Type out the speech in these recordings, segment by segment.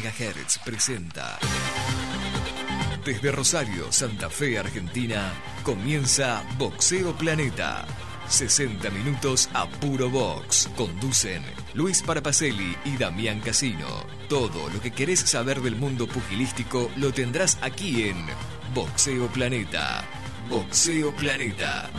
MHz presenta. Desde Rosario, Santa Fe, Argentina, comienza Boxeo Planeta. 60 minutos a puro box. Conducen Luis Parapacelli y Damián Casino. Todo lo que querés saber del mundo pugilístico lo tendrás aquí en Boxeo Planeta. Boxeo Planeta.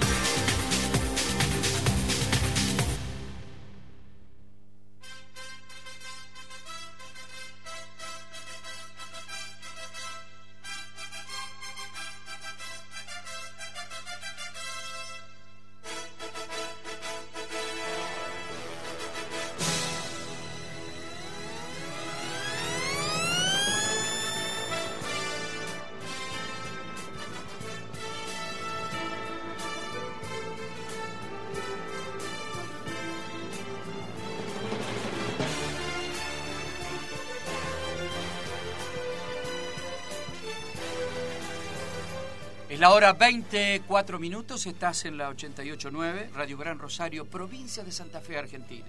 Hora 24 minutos, estás en la 88.9, Radio Gran Rosario, provincia de Santa Fe, Argentina.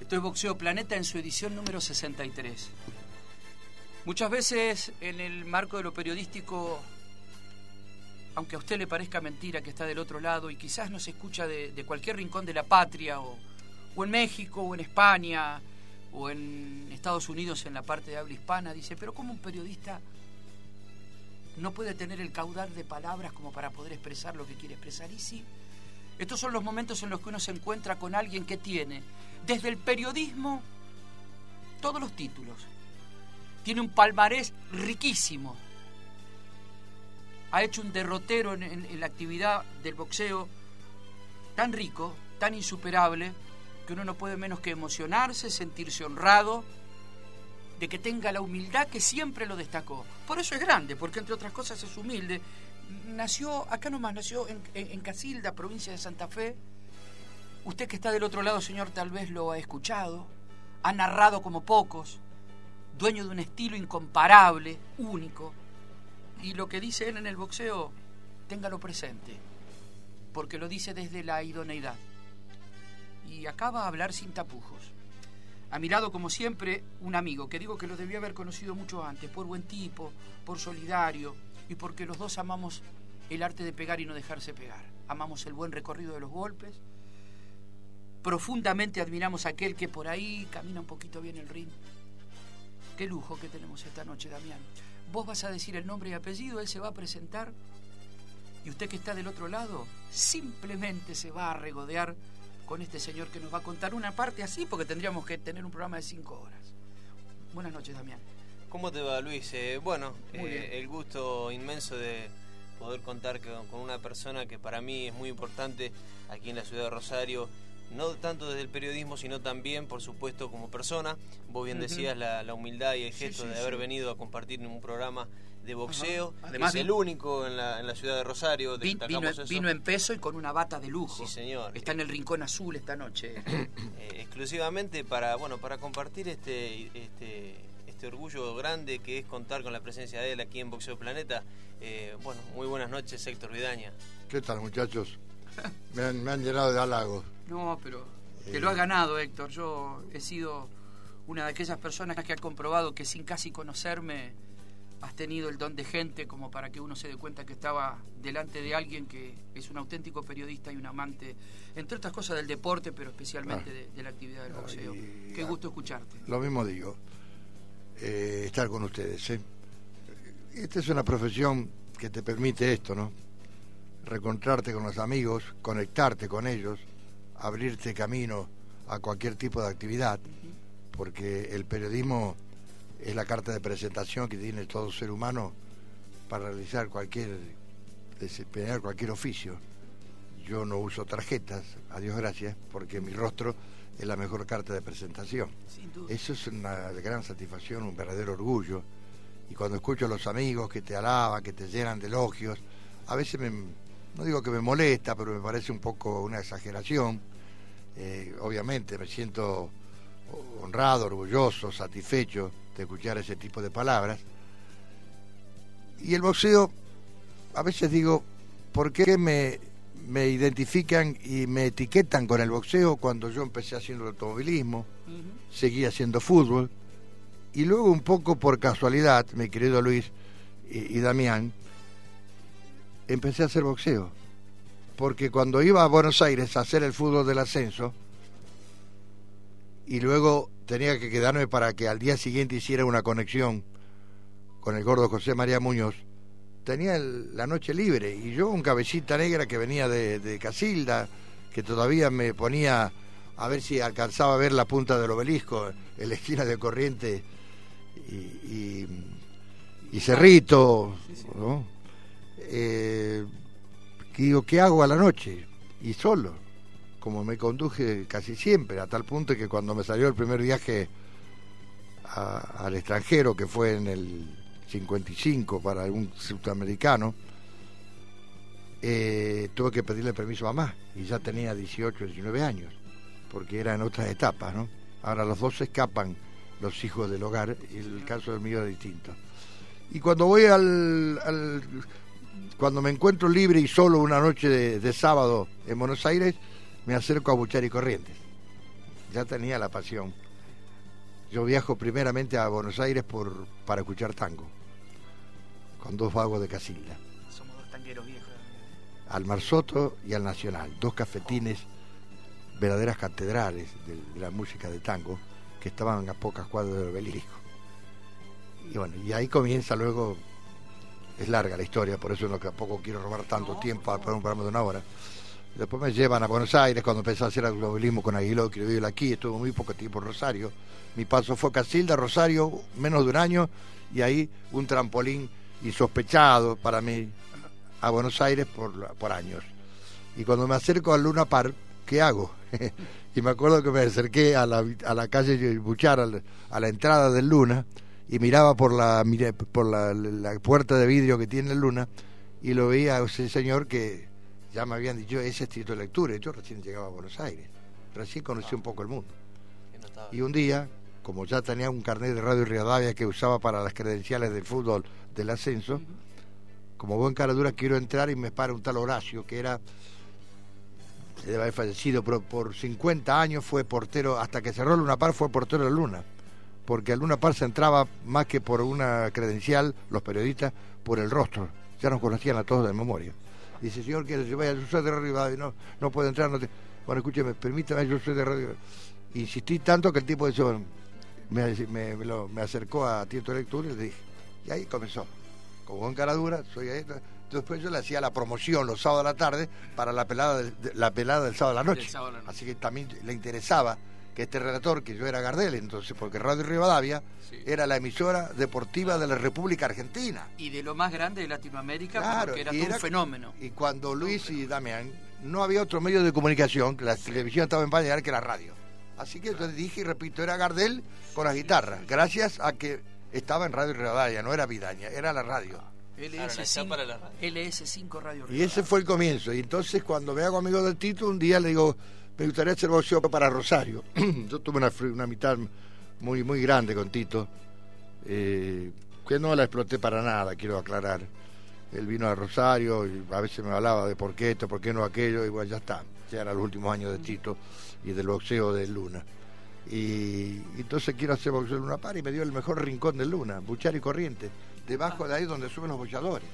Esto es Boxeo Planeta en su edición número 63. Muchas veces en el marco de lo periodístico, aunque a usted le parezca mentira que está del otro lado y quizás nos escucha de, de cualquier rincón de la patria, o, o en México, o en España, o en Estados Unidos en la parte de habla hispana, dice, pero ¿cómo un periodista no puede tener el caudal de palabras como para poder expresar lo que quiere expresar. Y sí, estos son los momentos en los que uno se encuentra con alguien que tiene, desde el periodismo, todos los títulos. Tiene un palmarés riquísimo. Ha hecho un derrotero en, en, la actividad del boxeo tan rico, tan insuperable, que uno no puede menos que emocionarse, sentirse honrado de que tenga la humildad que siempre lo destacó. Por eso es grande, porque entre otras cosas es humilde. Nació, acá nomás, nació en, Casilda, provincia de Santa Fe. Usted que está del otro lado, señor, tal vez lo ha escuchado. Ha narrado como pocos. Dueño de un estilo incomparable, único. Y lo que dice él en el boxeo, téngalo presente. Porque lo dice desde la idoneidad. Y acaba a hablar sin tapujos. A mi lado, como siempre, un amigo, que digo que lo debía haber conocido mucho antes, por buen tipo, por solidario y porque los dos amamos el arte de pegar y no dejarse pegar. Amamos el buen recorrido de los golpes. Profundamente admiramos a aquel que por ahí camina un poquito bien el ring. Qué lujo que tenemos esta noche, Damián. Vos vas a decir el nombre y apellido, él se va a presentar y usted que está del otro lado simplemente se va a regodear con este señor que nos va a contar una parte así, porque tendríamos que tener un programa de cinco horas. Buenas noches, Damián. ¿Cómo te va, Luis? Eh, bueno, eh, el gusto inmenso de poder contar con, con, una persona que para mí es muy importante aquí en la ciudad de Rosario, no tanto desde el periodismo, sino también, por supuesto, como persona. Vos bien decías uh -huh. la, la, humildad y el gesto sí, sí, de haber sí. venido a compartir un programa de boxeo. Ajá. Además, es el único en la, en la ciudad de Rosario. Vin, vino, vino, en peso y con una bata de lujo. Sí, señor. Está en el Rincón Azul esta noche. eh, exclusivamente para, bueno, para compartir este, este, este orgullo grande que es contar con la presencia de él aquí en Boxeo Planeta. Eh, bueno, muy buenas noches, Héctor Vidaña. ¿Qué tal, muchachos? Me han, me han llenado de halagos. No, pero te eh... lo has ganado, Héctor. Yo he sido una de aquellas personas que ha comprobado que sin casi conocerme has tenido el don de gente como para que uno se dé cuenta que estaba delante de alguien que es un auténtico periodista y un amante, entre otras cosas del deporte, pero especialmente ah. de, de, la actividad del boxeo. Y, Qué gusto escucharte. Lo mismo digo, eh, estar con ustedes. ¿eh? Esta es una profesión que te permite esto, ¿no? Reencontrarte con los amigos, conectarte con ellos, abrirte camino a cualquier tipo de actividad, uh -huh. porque el periodismo es la carta de presentación que tiene todo ser humano para realizar cualquier, desempeñar cualquier oficio. Yo no uso tarjetas, a Dios gracias, porque mi rostro es la mejor carta de presentación. Eso es una gran satisfacción, un verdadero orgullo. Y cuando escucho a los amigos que te alaban, que te llenan de elogios, a veces me, no digo que me molesta, pero me parece un poco una exageración. Eh, obviamente me siento honrado, orgulloso, satisfecho de escuchar ese tipo de palabras. Y el boxeo, a veces digo, ¿por qué me, me identifican y me etiquetan con el boxeo cuando yo empecé haciendo automovilismo, uh -huh. seguí haciendo fútbol Y luego un poco por casualidad, mi querido Luis y, y Damián, empecé a hacer boxeo. Porque cuando iba a Buenos Aires a hacer el fútbol del ascenso, y luego tenía que quedarme para que al día siguiente hiciera una conexión con el gordo José María Muñoz, tenía la noche libre y yo un cabecita negra que venía de, Casilda, que todavía me ponía a ver si alcanzaba a ver la punta del obelisco en la esquina de Corriente y, Cerrito, ¿no? Eh, digo, ¿qué hago a la noche? Y solo como me conduje casi siempre, a tal punto que cuando me salió el primer viaje al extranjero, que fue en el 55 para un sudamericano, eh, tuve que pedirle permiso a mamá, y ya tenía 18, 19 años, porque era en otras etapas, ¿no? Ahora los dos escapan, los hijos del hogar, y el caso del mío es distinto. Y cuando voy al, cuando me encuentro libre y solo una noche de sábado en Buenos Aires, me acerco a Buchar y Corrientes. Ya tenía la pasión. Yo viajo primeramente a Buenos Aires por, para escuchar tango, con dos vagos de Casilda. Somos dos tangueros viejos. Al Marsoto y al Nacional, dos cafetines, verdaderas catedrales de, la música de tango, que estaban a pocas cuadras del obelisco. Y bueno, y ahí comienza luego, es larga la historia, por eso no, tampoco quiero robar tanto tiempo para un programa de una hora Después me llevan a Buenos Aires cuando empecé a hacer automovilismo con Aguiló, que vive aquí, estuve muy poco tiempo en Rosario. Mi paso fue Casilda, Rosario, menos de un año, y ahí un trampolín insospechado para mí a Buenos Aires por, por años. Y cuando me acerco al Luna Park, ¿qué hago? y me acuerdo que me acerqué a la, a la calle Buchar, a la entrada del Luna, y miraba por la, por la, la puerta de vidrio que tiene el Luna, y lo veía a ese señor que ya me habían dicho ese estilo de lectura. Yo recién llegaba a Buenos Aires, recién conocí un poco el mundo. Y un día, como ya tenía un carnet de Radio Rivadavia que usaba para las credenciales del fútbol del ascenso, como buen caradura quiero entrar y me para un tal Horacio, que era, se debe haber fallecido, pero por 50 años fue portero, hasta que cerró Luna Par fue portero de Luna, porque a Luna Par se entraba más que por una credencial, los periodistas, por el rostro, ya nos conocían a todos de memoria. Dice, señor, que yo vaya, yo soy de Radio no, no puedo entrar. No Bueno, escúcheme, permítame, yo soy de Radio Insistí tanto que el tipo de me, me, me, acercó a Tieto Lectura y le dije, y ahí comenzó. Como en cara dura, soy ahí. Después yo le hacía la promoción los sábados de la tarde para la pelada, la pelada del sábado de la noche. Así que también le interesaba que este relator, que yo era Gardel, entonces, porque Radio Rivadavia era la emisora deportiva de la República Argentina. Y de lo más grande de Latinoamérica, porque era, todo un fenómeno. Y cuando Luis y Damián, no había otro medio de comunicación, que la televisión estaba en pañal, que la radio. Así que entonces dije y repito, era Gardel con las guitarras, gracias a que estaba en Radio Rivadavia, no era Vidaña, era la radio. LS5, LS5 Radio Y ese fue el comienzo. Y entonces cuando me hago amigo del Tito, un día le digo, me gustaría hacer boxeo para Rosario. Yo tuve una, una mitad muy, muy grande con Tito, eh, que no la exploté para nada, quiero aclarar. Él vino a Rosario y a veces me hablaba de por qué esto, por qué no aquello, y bueno, ya está. Ya eran los últimos años de Tito y del boxeo de Luna. Y, entonces quiero hacer boxeo de Luna Par y me dio el mejor rincón de Luna, Buchar y Corriente, debajo de ahí donde suben los boxeadores.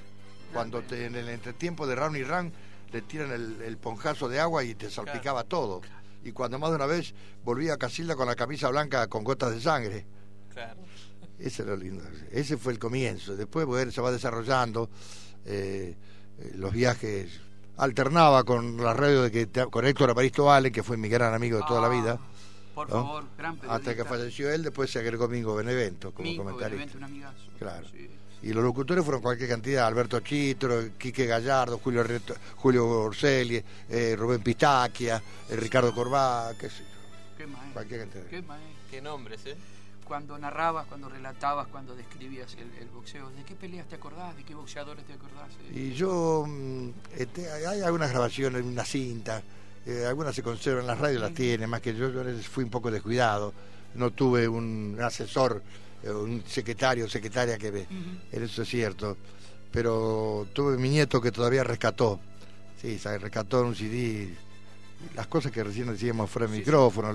Cuando en el entretiempo de round y round le tiran el, ponjazo de agua y te salpicaba todo. Y cuando más de una vez volvía a Casilda con la camisa blanca con gotas de sangre. Claro. Ese era lo lindo. Ese fue el comienzo. Después se va desarrollando eh, eh, los viajes. Alternaba con la radio de que con Héctor Aparisto Vale, que fue mi gran amigo de toda la vida. Ah, por favor, gran Hasta que falleció él, después se agregó Mingo Benevento como comentarista. un amigazo. Claro. Y los locutores fueron cualquier cantidad, Alberto Chitro, Quique Gallardo, Julio, Julio Orselli, eh, Rubén Pistaquia, eh, Ricardo Corbá, qué sé yo. Qué Cualquier cantidad. Qué, qué nombres, ¿eh? Cuando narrabas, cuando relatabas, cuando describías el, boxeo, ¿de qué peleas te acordás? ¿De qué boxeadores te acordás? Y yo, mm, este, hay algunas grabaciones, una cinta, eh, algunas se conservan las radios, las tiene, más que yo, yo fui un poco descuidado, no tuve un asesor eh, un secretario secretaria que ve, eso es cierto. Pero tuve mi nieto que todavía rescató, sí, rescató en un CD las cosas que recién decíamos fuera del micrófono,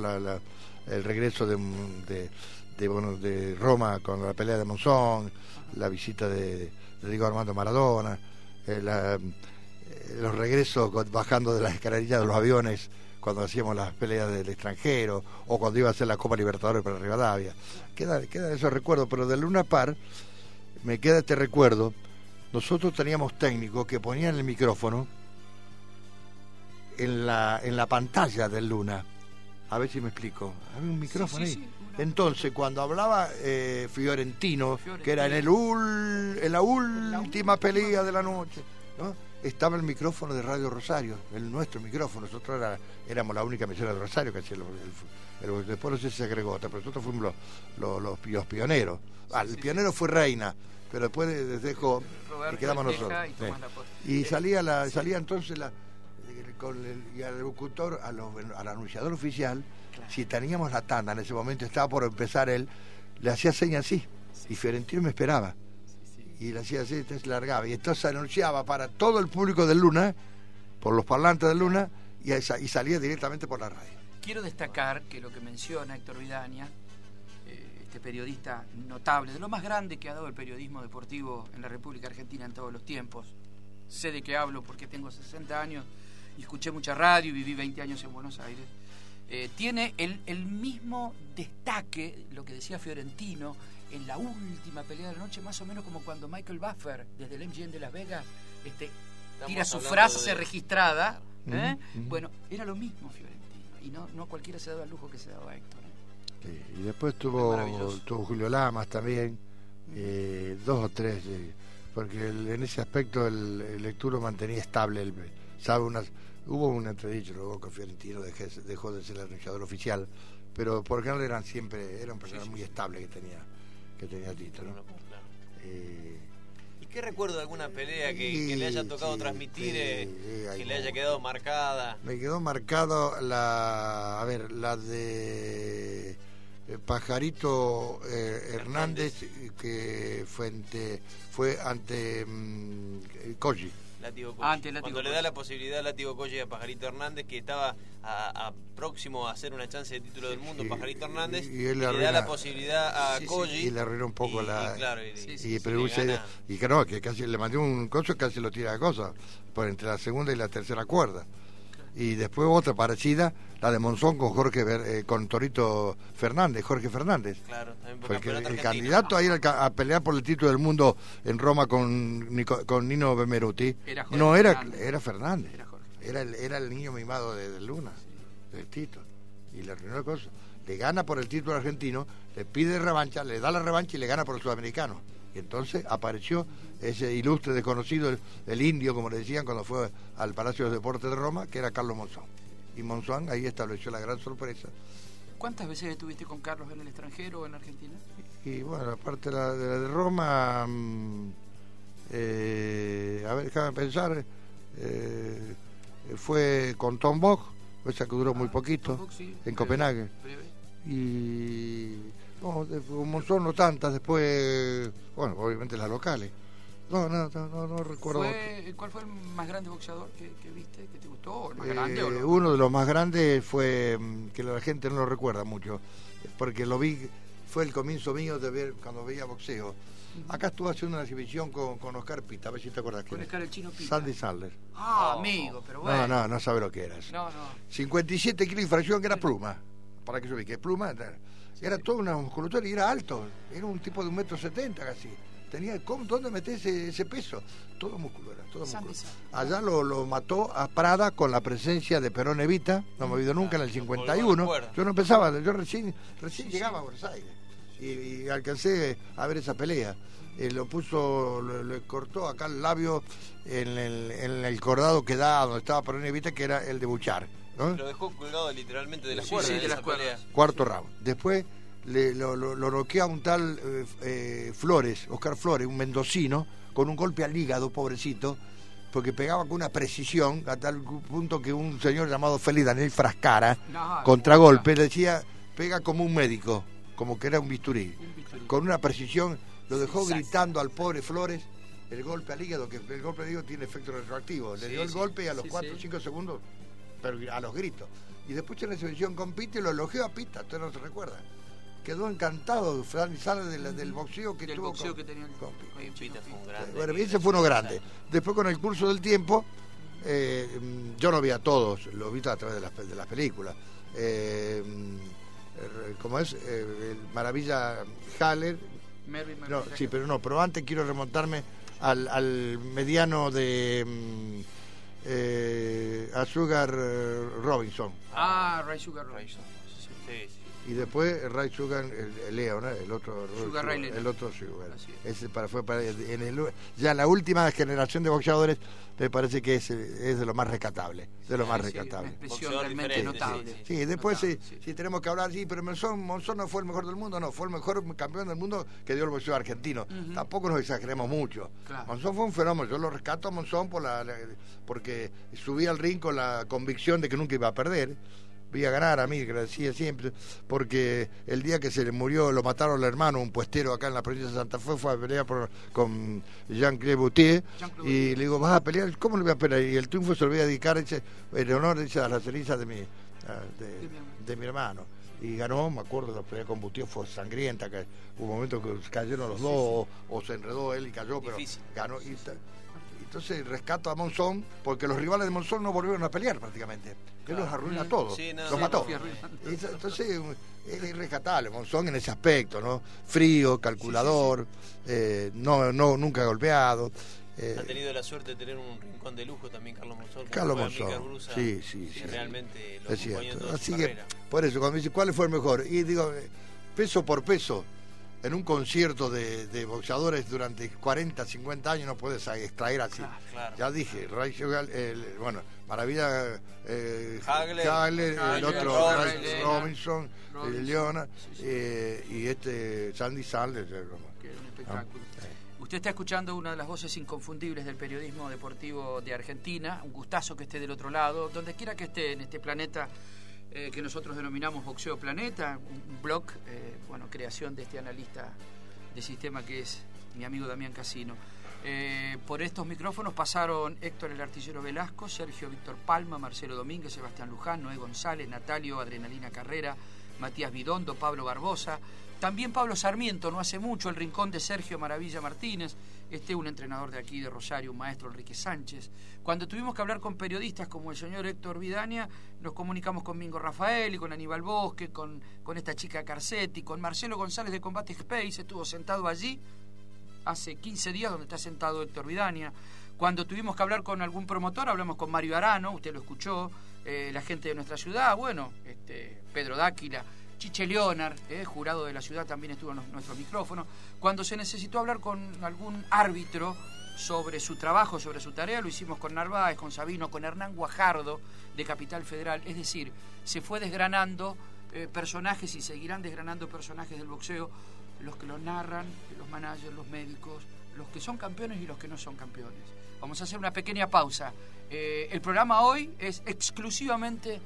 el regreso de, de, bueno, de Roma con la pelea de Monzón, la visita de, de Diego Armando Maradona, eh, la, eh, los regresos bajando de las escalerillas de los aviones cuando hacíamos las peleas del extranjero o cuando iba a hacer la Copa Libertadores para Rivadavia. Queda, queda esos recuerdos, pero de Luna Par me queda este recuerdo. Nosotros teníamos técnicos que ponían el micrófono en la, en la pantalla del Luna. A ver si me explico. Había un micrófono ahí. Entonces, cuando hablaba eh, Fiorentino, que era en, el en la última pelea de la noche, ¿no? Estaba el micrófono de Radio Rosario, el nuestro micrófono. Nosotros éramos la única emisora de Rosario que hacía el, Después no sé si se agregó otra, pero nosotros fuimos los, los, pioneros. Ah, el pionero fue Reina, pero después dejó y quedamos nosotros. Y, salía, la, salía entonces la, con el, y al locutor, al anunciador oficial, si teníamos la tanda, en ese momento estaba por empezar él, le hacía señas así, y Fiorentino me esperaba y le hacía así, se largaba. Y entonces anunciaba para todo el público de Luna, por los parlantes de Luna, y, salía directamente por la radio. Quiero destacar que lo que menciona Héctor Vidaña, eh, este periodista notable, de lo más grande que ha dado el periodismo deportivo en la República Argentina en todos los tiempos, sé de qué hablo porque tengo 60 años y escuché mucha radio y viví 20 años en Buenos Aires, eh, tiene el mismo destaque, lo que decía Fiorentino, en la última pelea de la noche, más o menos como cuando Michael Buffer, desde el MGM de Las Vegas, este, tira su frase registrada. ¿eh? Bueno, era lo mismo Fiorentino. Y no, no cualquiera se daba el lujo que se daba Héctor. ¿eh? y después tuvo, tuvo Julio Lamas también, eh, dos o tres, porque en ese aspecto el, el lecturo mantenía estable. El, sabe unas, hubo un entredicho luego que Fiorentino dejó de ser el anunciador oficial, pero por no eran siempre, era un personaje muy estable que tenía que tenía Tito, ¿no? Eh, ¿Y qué recuerdo de alguna pelea que, le haya tocado transmitir, eh, que le haya quedado marcada? Me quedó marcado la, a ver, la de eh, Pajarito Hernández, que fue ante, fue ante um, Cuando le da la posibilidad a Látigo Colli a Pajarito Hernández, que estaba a, próximo a hacer una chance de título del mundo, Pajarito Hernández, y, él le, da la posibilidad a sí, y le arruinó un poco la. Y, claro, y, pero y que no, que casi le mandó un coso casi lo tira de cosas, por entre la segunda y la tercera cuerda. Y después otra parecida, la de Monzón con Jorge eh, con Torito Fernández, Jorge Fernández. Claro, Porque el, candidato a ir a, pelear por el título del mundo en Roma con, con Nino Bemeruti no era, era Fernández. Era el, era el niño mimado de, Luna, de Tito. Y le arruinó la cosa. Le gana por el título argentino, le pide revancha, le da la revancha y le gana por el sudamericano. Y entonces apareció ese ilustre desconocido, el, indio, como le decían, cuando fue al Palacio de Deportes de Roma, que era Carlos Monzón. Y Monzón ahí estableció la gran sorpresa. ¿Cuántas veces estuviste con Carlos en el extranjero o en Argentina? Y bueno, aparte de la de, Roma, mm, eh, a ver, déjame pensar, eh, fue con Tom Bock, esa que duró muy ah, poquito, en Copenhague. Y no, Monzón no tantas, después, bueno, obviamente las locales. No, no, no, no, recuerdo. ¿Cuál fue el más grande boxeador que, viste, que te gustó? más grande, eh, Uno de los más grandes fue, mm, que la gente no lo recuerda mucho, porque lo vi, fue el comienzo mío de ver cuando veía boxeo Acá estuve haciendo una exhibición con, con Oscar Pita, a ver si te acuerdas que Oscar el chino Pita. Sandy Sandler. Ah, amigo, pero bueno. No, no, no sabe lo que era. No, no. 57 kilos de fracción que era pluma. Para que se que pluma. Era toda una musculatura y era alto. Era un tipo de un metro setenta casi. Tenía, ¿cómo, ¿Dónde metés ese, peso? Todo muscular, todo muscular. Allá lo, lo, mató a Prada con la presencia de Perón Evita, no me olvido nunca, en el 51. Yo no empezaba, yo recién, recién llegaba a Buenos Aires y, alcancé a ver esa pelea. Eh, lo puso, le cortó acá el labio en el, en el cordado que da donde estaba Perón Evita, que era el de Buchar. Lo dejó colgado literalmente de las cuerdas. de las Cuarto round. Después le, lo, lo, lo a un tal eh, eh, Flores, Oscar Flores, un mendocino, con un golpe al hígado, pobrecito, porque pegaba con una precisión, a tal punto que un señor llamado Félix Daniel Frascara, contragolpe, le decía, pega como un médico, como que era un bisturí, con una precisión, lo dejó gritando al pobre Flores el golpe al hígado, que el golpe al hígado tiene efecto retroactivo. Le dio el golpe y a los 4 o 5 segundos, pero a los gritos. Y después en la exhibición con Pita y lo elogió a Pita, usted no se recuerda quedó encantado Fran Sala del boxeo que del tuvo boxeo con, que tenía el con- Chino Pita fue un Pita. grande. bueno, ese fue uno grande. Después con el curso del tiempo, eh, yo no vi a todos, lo vi a través de las, de las películas. Eh, mm, ¿Cómo es? Eh, el Maravilla Haller. No, sí, pero no, pero antes quiero remontarme al, al mediano de mm, eh, a Sugar eh, Robinson. Ah, Ray Sugar. Rayson. Sí, sí. Y después Ray Sugar, el, el Leo, ¿no? El otro Sugar Ray. El otro Sugar. Así es. Ese para, fue para, en el, ya la última generación de boxeadores me parece que es, es de lo más rescatable. De lo más Sí, sí, Una rescatable. realmente notable. sí, Sí, después Notable, sí, sí. sí tenemos que hablar, sí, pero Monzón, Monzón no fue el mejor del mundo, no, fue el mejor campeón del mundo que dio el boxeo argentino. Tampoco nos exageremos mucho. Claro. Monzón fue un fenómeno, yo lo rescato a Monzón por la, la- porque subía al ring con la convicción de que nunca iba a perder. Vi a ganar a mí, que lo decía siempre, porque el día que se le murió, lo mataron al hermano, un puestero acá en la provincia de Santa Fe, fue a pelear por- con Jean-Claude Boutier, y le digo, ¿vas a pelear? ¿Cómo le voy a pelear? Y el triunfo se lo voy a dedicar dice, en honor dice, a la ceniza de mi, ah, de, De mi hermano. de mi hermano. Y ganó, me acuerdo, la pelea con Boutier fue sangrienta, que hubo momentos que cayeron los dos, O, o se enredó él y cayó, pero Difícil. ganó. Y, entonces rescato a Monzón, porque los rivales de Monzón no volvieron a pelear prácticamente. Él los arruina todos, Sí, no, los sí, mató. Entonces es irrescatable, Monzón en ese aspecto, ¿no? Frío, calculador, eh, no, no, nunca golpeado. eh, Ha tenido la suerte de tener un rincón de lujo también Carlos Monzón. Carlos Monzón. Brusa, Sí, sí, sí. realmente lo es cierto. Así que, carrera. por eso, cuando me dice, ¿cuál fue el mejor? Y digo, eh, peso por peso, en un concierto de, de boxeadores durante 40, 50 años no puedes extraer así. Claro. Ya dije, Ray Sugar, el- bueno, Maravilla eh, Hagler. Hagler, el otro Robinson. Ray Robinson, Leona, Sí, sí. eh, y este Sandy Sanders. eh, un espectáculo. Ah, Usted está escuchando una de las voces inconfundibles del periodismo deportivo de Argentina. Un gustazo que esté del otro lado, donde quiera que esté en este planeta eh, que nosotros denominamos Boxeo Planeta, un, blog, eh, bueno, creación de este analista de sistema que es mi amigo Damián Casino. Eh, por estos micrófonos pasaron Héctor el Artillero Velasco, Sergio Víctor Palma, Marcelo Domínguez, Sebastián Luján, Noé González, Natalio Adrenalina Carrera, Matías Bidondo, Pablo Barbosa, también Pablo Sarmiento, no hace mucho, el rincón de Sergio Maravilla Martínez, este un entrenador de aquí de Rosario, un maestro Enrique Sánchez. Cuando tuvimos que hablar con periodistas como el señor Héctor Vidania, nos comunicamos con Mingo Rafael y con Aníbal Bosque, con, con esta chica Carcetti, con Marcelo González de Combate Space, estuvo sentado allí hace 15 días donde está sentado Héctor Vidania. Cuando tuvimos que hablar con algún promotor, hablamos con Mario Arano, usted lo escuchó, eh, la gente de nuestra ciudad, bueno, este, Pedro Dáquila, Chiche Leonard, eh, jurado de la ciudad, también estuvo en nuestro micrófono. Cuando se necesitó hablar con algún árbitro sobre su trabajo, sobre su tarea, lo hicimos con Narváez, con Sabino, con Hernán Guajardo de Capital Federal. Es decir, se fue desgranando eh, personajes y seguirán desgranando personajes del boxeo, los que lo narran, los managers, los médicos, los que son campeones y los que no son campeones. Vamos a hacer una pequeña pausa. Eh, el programa hoy es exclusivamente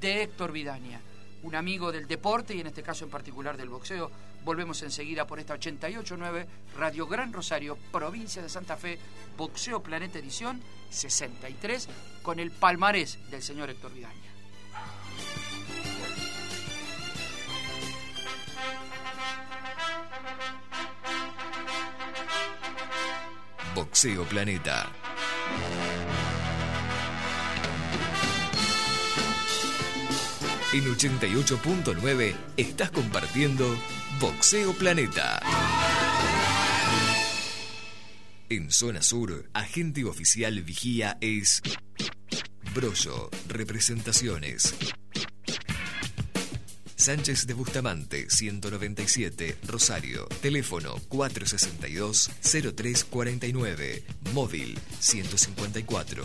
de Héctor Vidania, un amigo del deporte y en este caso en particular del boxeo. Volvemos enseguida por esta 88.9 Radio Gran Rosario, provincia de Santa Fe, Boxeo Planeta Edición 63, con el palmarés del señor Héctor Vidania. Boxeo Planeta. En 88.9 estás compartiendo Boxeo Planeta. En zona sur, agente oficial vigía es Brollo, representaciones. Sánchez de Bustamante, 197, Rosario. Teléfono 462-0349. Móvil 154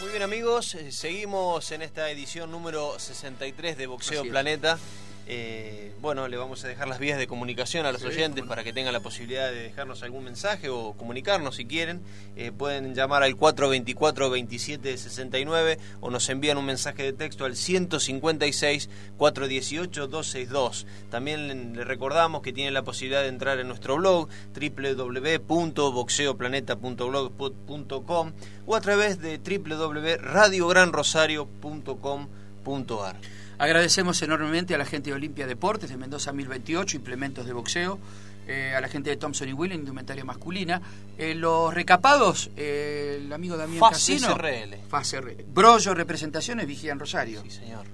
Muy bien amigos, eh, seguimos en esta edición número 63 de Boxeo Planeta. Eh, bueno, le vamos a dejar las vías de comunicación a los oyentes para que tengan la posibilidad de dejarnos algún mensaje o comunicarnos si quieren. Eh, pueden llamar al 424-2769 o nos envían un mensaje de texto al 156-418-262. También le recordamos que tienen la posibilidad de entrar en nuestro blog www.boxeoplaneta.blogspot.com o a través de www.radiogranrosario.com.ar. Agradecemos enormemente a la gente de Olimpia Deportes de Mendoza 1028, implementos de boxeo, eh, a la gente de Thompson y Williams, indumentaria masculina. Eh, los recapados, eh, el amigo Damián Fase Casino. SRL. Fase RL. Brollo Representaciones, Vigían Rosario. Sí, señor.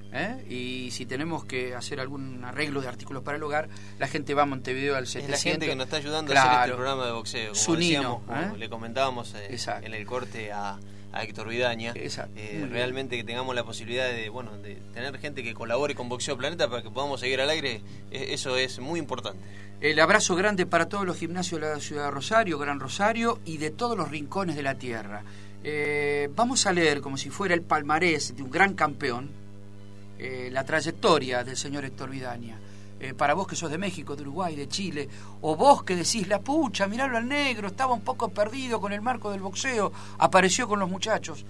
Y si tenemos que hacer algún arreglo de artículos para el hogar, la gente va a Montevideo al 700. Es la gente que nos está ayudando a hacer este programa de boxeo. Como Sunino, decíamos, como le comentábamos en el corte a a Héctor Vidaña. Eh, realmente que tengamos la posibilidad de, bueno, de tener gente que colabore con Boxeo Planeta para que podamos seguir al aire, eh, eso es muy importante. El abrazo grande para todos los gimnasios de la ciudad de Rosario, Gran Rosario y de todos los rincones de la tierra. Eh, vamos a leer como si fuera el palmarés de un gran campeón la trayectoria del señor Héctor Vidaña. Eh, para vos que sos de México, de Uruguay, de Chile, o vos que decís, la pucha, miralo al negro, estaba un poco perdido con el marco del boxeo, apareció con los muchachos.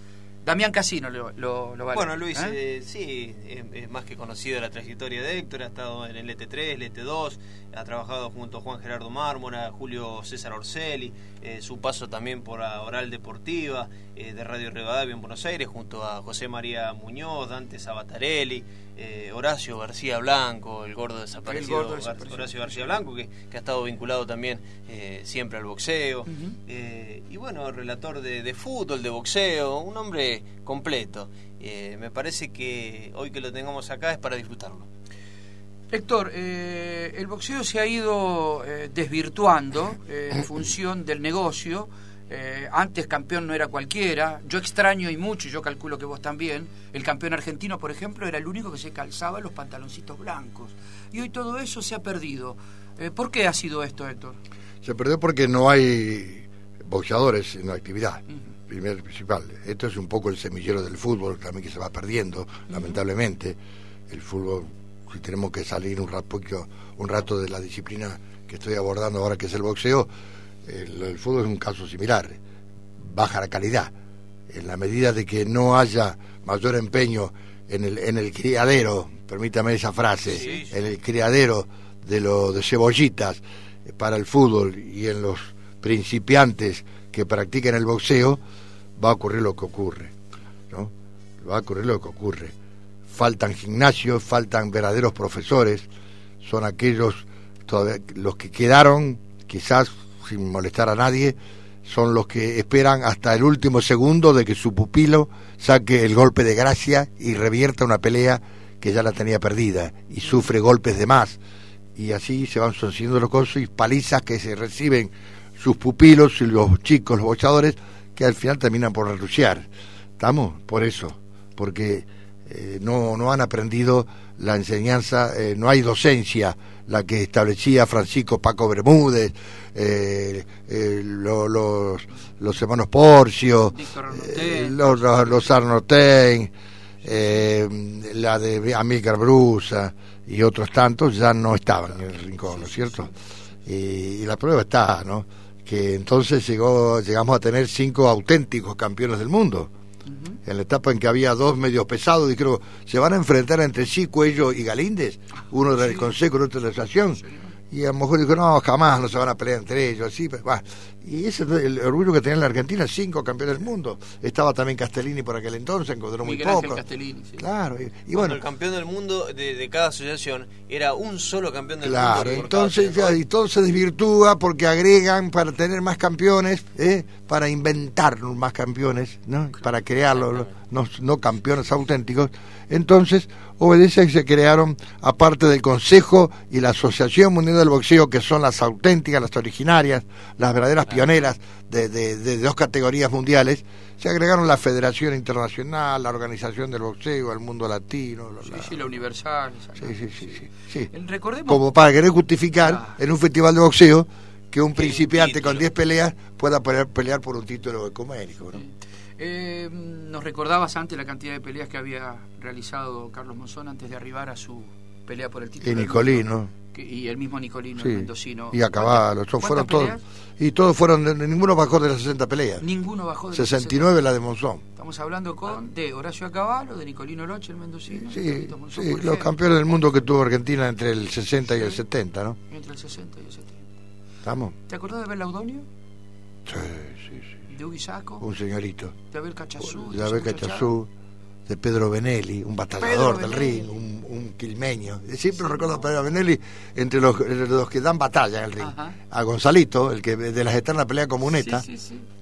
Damián Casino lo, lo, vale. Bueno, Luis, ¿eh? Eh, sí, es, más que conocido la trayectoria de Héctor, ha estado en el ET3, el ET2, ha trabajado junto a Juan Gerardo Mármora, Julio César Orselli, su paso también por Oral Deportiva, de Radio Rivadavia en Buenos Aires, junto a José María Muñoz, Dante Sabatarelli, eh, Horacio García Blanco, el gordo desaparecido, Horacio García Blanco, que, ha estado vinculado también eh, siempre al boxeo. Eh, y bueno, relator de, fútbol, de boxeo, un hombre completo. me parece que hoy que lo tengamos acá es para disfrutarlo. Héctor, el boxeo se ha ido desvirtuando en función del negocio eh, antes campeón no era cualquiera. Yo extraño y mucho, y yo calculo que vos también, el campeón argentino, por ejemplo, era el único que se calzaba los pantaloncitos blancos. Y hoy todo eso se ha perdido. Eh, ¿Por qué ha sido esto, Héctor? Se perdió porque no hay boxeadores en la actividad. Primero principal. Esto es un poco el semillero del fútbol también que se va perdiendo, lamentablemente. El fútbol, si tenemos que salir un rato, un rato de la disciplina que estoy abordando ahora, que es el boxeo, el, fútbol es un caso similar, baja la calidad, en la medida de que no haya mayor empeño en el, en el criadero, permítame esa frase, en el criadero de los de cebollitas para el fútbol y en los principiantes que practican el boxeo, va a ocurrir lo que ocurre, ¿no? Va a ocurrir lo que ocurre. Faltan gimnasios, faltan verdaderos profesores, son aquellos los que quedaron quizás sin molestar a nadie, son los que esperan hasta el último segundo de que su pupilo saque el golpe de gracia y revierta una pelea que ya la tenía perdida y sufre golpes de más. Y así se van sucediendo los cosas y palizas que se reciben sus pupilos y los chicos, los boxadores, que al final terminan por renunciar. ¿Estamos? Por eso, porque eh, no, no han aprendido la enseñanza, eh, no hay docencia, la que establecía Francisco Paco Bermúdez, eh, los, los hermanos Porcio, los, los Arnoten, la de Amílcar Brusa y otros tantos ya no estaban en el rincón, ¿no es cierto? Y, la prueba está, ¿no? Que entonces llegó, llegamos a tener cinco auténticos campeones del mundo en la etapa en que había dos medios pesados, y creo, se van a enfrentar entre sí Cuello y Galíndez, uno del Consejo y otro de la Estación y a lo mejor dijo, no, jamás no se van a pelear entre ellos, así, pues, y ese es el orgullo que tenía la Argentina, cinco campeones del mundo. Estaba también Castellini por aquel entonces, encontró muy poco. Claro, y, bueno. El campeón del mundo de, cada asociación era un solo campeón del mundo. Claro, entonces, ya, y todo se desvirtúa porque agregan para tener más campeones, ¿eh? para inventar más campeones, ¿no? para crearlos, no, no campeones auténticos. Entonces, obedece a que se crearon, aparte del Consejo y la Asociación Mundial del Boxeo, que son las auténticas, las originarias, las verdaderas pioneras de, de, dos categorías mundiales, se agregaron la Federación Internacional, la Organización del Boxeo, el Mundo Latino. sí, sí, la Universal. Sí, sí, sí, sí, Como para querer justificar en un festival de boxeo que un principiante con 10 peleas pueda pelear por un título ecuménico. ¿no? Eh, nos recordabas antes la cantidad de peleas que había realizado Carlos Monzón antes de arribar a su pelea por el título. Y Nicolino. y el mismo Nicolino, el mendocino. Y a caballo, fueron todos. Y todos fueron, ninguno bajó de las 60 peleas. Ninguno bajó de 69 la de Monzón. Estamos hablando con de Horacio Acaballo, de Nicolino Loche, el mendocino. Sí, sí los campeones del mundo que tuvo Argentina entre el 60 y el 70, ¿no? Entre el 60 y el 70. ¿Estamos? ¿Te acordás de Belaudonio? Sí, sí, sí de Ubisaco, un señorito, de Abel Cachazú, de, Abel Cachazú, de Pedro Benelli, un batallador del ring, un, un quilmeño. Siempre recuerdo a Pedro Benelli entre los, los, que dan batalla en el ring. A Gonzalito, el que de las eternas peleas comuneta,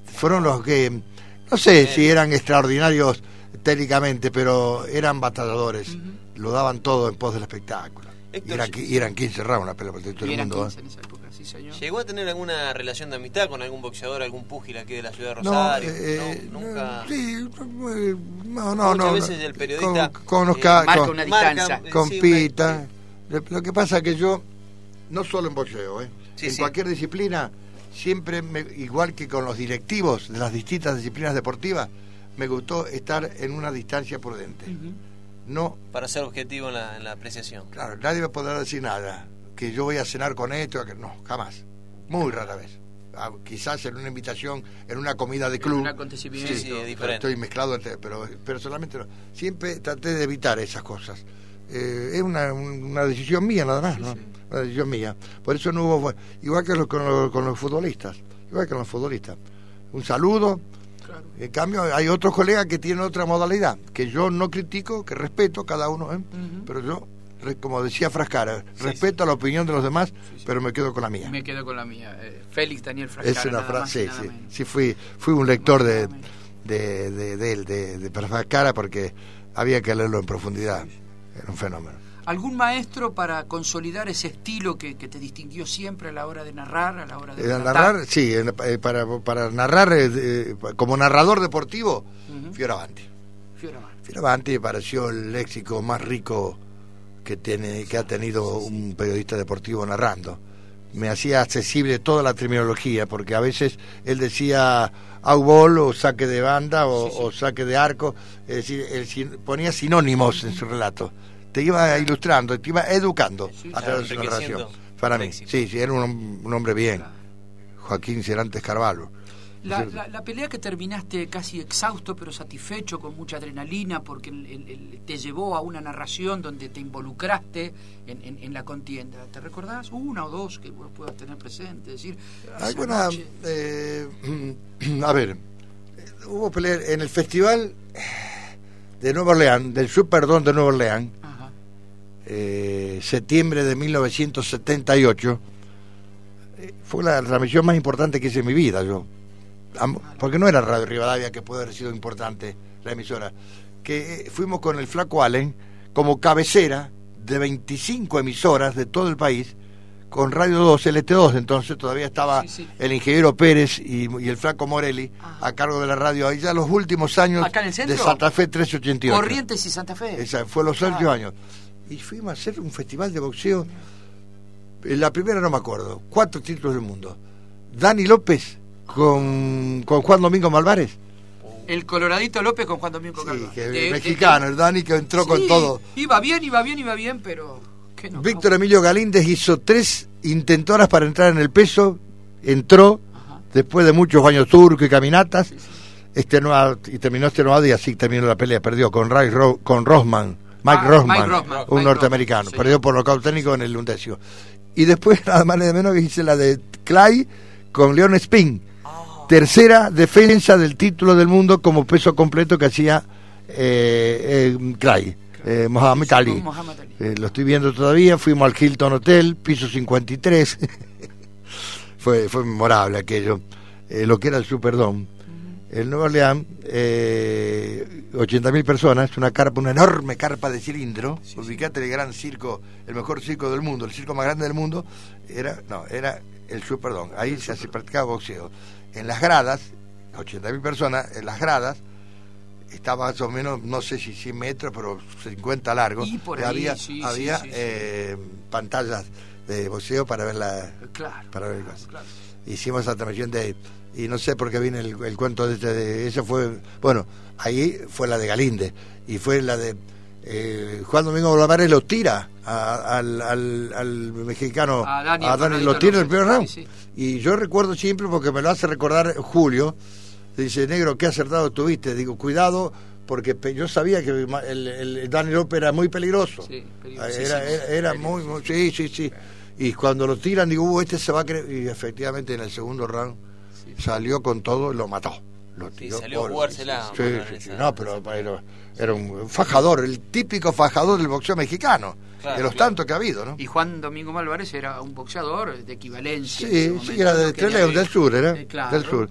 fueron los que, no sé si eran extraordinarios técnicamente, pero eran batalladores, lo daban todo en pos del espectáculo. y, eran, y eran 15 rounds la pelea por el del mundo. ¿Eh? ¿Llegó a tener alguna relación de amistad con algún boxeador, algún púgil aquí de la ciudad de Rosario? Eh, no, nunca. Sí, no, no, Muchas veces el periodista con, marca una distancia. con Pita. Lo que pasa es que yo, no solo en boxeo, ¿eh? en cualquier disciplina, siempre, igual que con los directivos de las distintas disciplinas deportivas, me gustó estar en una distancia prudente. No, para ser objetivo en la, en la apreciación. Claro, nadie va a poder decir nada que yo voy a cenar con esto, que no, jamás. Muy rara vez. Ah, quizás en una invitación, en una comida de club. En un acontecimiento sí, diferente. Estoy mezclado, pero personalmente no. Siempre traté de evitar esas cosas. Eh, es una, una, decisión mía nada más, ¿no? Una decisión mía. Por eso no hubo. Igual que con, los, con los futbolistas. Igual que con los futbolistas. Un saludo. En cambio, hay otros colegas que tienen otra modalidad, que yo no critico, que respeto cada uno, ¿eh? pero yo como decía Frascara, respeto a la opinión de los demás, pero me quedo con la mía. Me quedo con la mía. Eh, Félix Daniel Frascara. Es una frase, sí, sí. Sí, fui, fui un lector de, de, de, de, de, de Frascara porque había que leerlo en profundidad. Era un fenómeno. ¿Algún maestro para consolidar ese estilo que, que, te distinguió siempre a la hora de narrar, a la hora de... Eh, narrar, sí, eh, para, para narrar como narrador deportivo, Fioravanti. Fioravanti. Fioravanti pareció el léxico más rico que, tiene, que ha tenido un periodista deportivo narrando. Me hacía accesible toda la terminología, porque a veces él decía outball o saque de banda o, saque de arco, es decir, él ponía sinónimos en su relato. Te iba ilustrando, te iba educando a través de su narración. Para mí, sí, sí, era un, un hombre bien. Joaquín Cerantes Carvalho. La, la, pelea que terminaste casi exhausto pero satisfecho, con mucha adrenalina, porque te llevó a una narración donde te involucraste en, la contienda. ¿Te recordás una o dos que vos puedas tener presente? decir, Alguna, eh, a ver, hubo pelea en el festival de Nueva Orleans, del Superdón de Nueva Orleans, eh, septiembre de 1978. Eh, fue la transmisión más importante que hice en mi vida, yo porque no era Radio Rivadavia, que puede haber sido importante la emisora, que eh, fuimos con el Flaco Allen como cabecera de 25 emisoras de todo el país, con Radio 2, LT2, entonces todavía estaba el ingeniero Pérez y, el Flaco Morelli a cargo de la radio, ahí ya los últimos años de Santa Fe 388. Corrientes y Santa Fe. Esa, fue los últimos años. Y fuimos a hacer un festival de boxeo, en la primera no me acuerdo, cuatro títulos del mundo. Dani López con, con Juan Domingo Malvares. El Coloradito López con Juan Domingo sí, que mexicano, el Dani que entró con todo. Iba bien, iba bien, iba bien, pero... Víctor Emilio Galíndez hizo tres intentoras para entrar en el peso, entró después de muchos baños turcos y caminatas, este y terminó este nuevo y así terminó la pelea, perdió con, Ray con Rosman, Mike, ah, Rosman, un norteamericano, perdió por nocaut técnico en el undécimo. Y después nada más ni menos que hice la de Clay con Leon Spin tercera defensa del título del mundo como peso completo que hacía eh, eh, eh Mohamed Ali. Eh, lo estoy viendo todavía, fuimos al Hilton Hotel, piso 53. fue, fue memorable aquello, lo que era el Superdome. El Nuevo Orleans, eh, 80.000 personas, una carpa, una enorme carpa de cilindro. Ubicate el gran circo, el mejor circo del mundo, el circo más grande del mundo, era, no, era el Superdome. Ahí se, se practicaba boxeo en las gradas, 80.000 personas, en las gradas, estaba más o menos, no sé si 100 metros, pero 50 largos. Y por había había eh, pantallas de boxeo para ver la. Claro. Para ver Hicimos esa transmisión de. Y no sé por qué viene el, cuento de este. De, ese fue. Bueno, ahí fue la de Galinde. Y fue la de. Eh, Juan Domingo Bolabares lo tira al, al, mexicano, a Dani, lo tira en el primer round. Y yo recuerdo siempre, porque me lo hace recordar Julio, dice, negro, qué acertado tuviste. Digo, cuidado, porque yo sabía que el, el Dani López era muy peligroso. era, era, muy, sí, sí, sí. Y cuando lo tiran, digo, uh, este se va a creer. Y efectivamente en el segundo round salió con todo y lo mató. Lo tiró salió a jugársela. Sí, sí, no, pero, era un fajador, el típico fajador del boxeo mexicano de los tantos que ha habido, ¿no? Y Juan Domingo Malvares era un boxeador de equivalencia. Sí, sí, era de Trelew, del sur, era. Eh, del sur.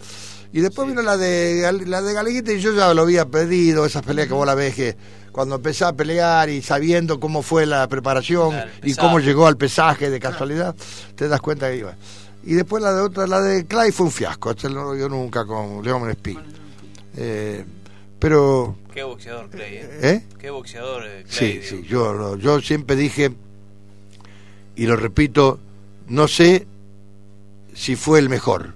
Y después vino la de la de Galeguita y yo ya lo había pedido, esas peleas que vos la ves que cuando empecé a pelear y sabiendo cómo fue la preparación y cómo llegó al pesaje de casualidad, te das cuenta que iba. Y después la de otra, la de Clay fue un fiasco, este no lo dio nunca con León Speed. Eh, pero... Qué boxeador Clay, ¿eh? ¿eh? Qué boxeador eh, Clay. Sí, sí, yo, yo siempre dije, y lo repito, no sé si fue el mejor,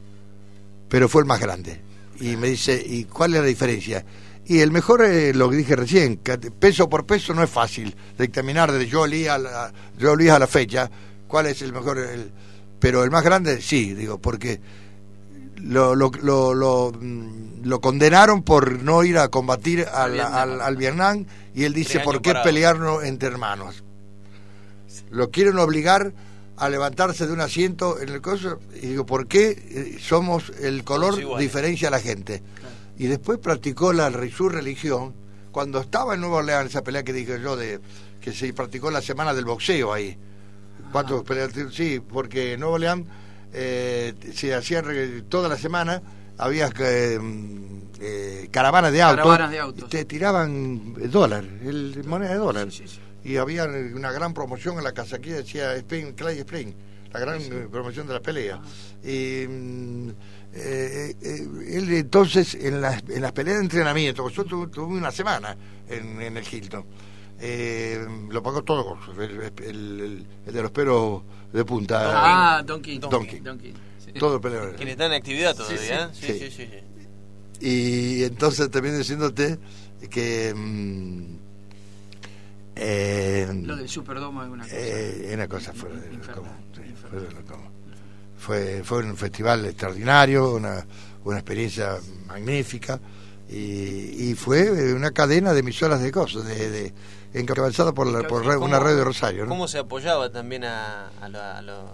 pero fue el más grande. Y me dice, ¿y cuál es la diferencia? Y el mejor es lo que dije recién, que peso por peso no es fácil dictaminar desde yo a la, yo a la fecha cuál es el mejor, pero el más grande sí, digo, porque lo, lo, lo, mm, lo, condenaron por no ir a combatir al, al, Vietnam y él dice, ¿por qué pelearnos entre hermanos? Lo quieren obligar a levantarse de un asiento en el coso y digo, ¿por qué eh, somos el color diferencia a la gente? Y después practicó la su religión cuando estaba en Nueva Orleans, esa pelea que dije yo, de que se practicó la semana del boxeo ahí. ¿Cuántos peleas? Sí, porque en Nueva Orleans eh, se hacían toda la semana, había eh, eh, caravanas de autos, te tiraban dólar, el, moneda de dólar. Y había una gran promoción en la casa aquí, decía Spring, Clay Spring, la gran promoción de la pelea. Y mm, él entonces, en las, en las peleas de entrenamiento, nosotros tuvimos una semana en, en el Hilton. Lo pagó todo, el, el, el de los pelos de punta. Ah, Donkey. Donkey. Donkey. Todo peleador. Quien está en actividad todavía, sí, sí, sí. sí, Y entonces también diciéndote que... Mm, eh, Lo del Superdomo es una cosa. Eh, una cosa fuera de Fue, fue un festival extraordinario, una, una experiencia magnífica y, y, fue una cadena de emisoras de cosas, de, de encabezada por, la, por una red de Rosario. ¿no? ¿Cómo se apoyaba también a,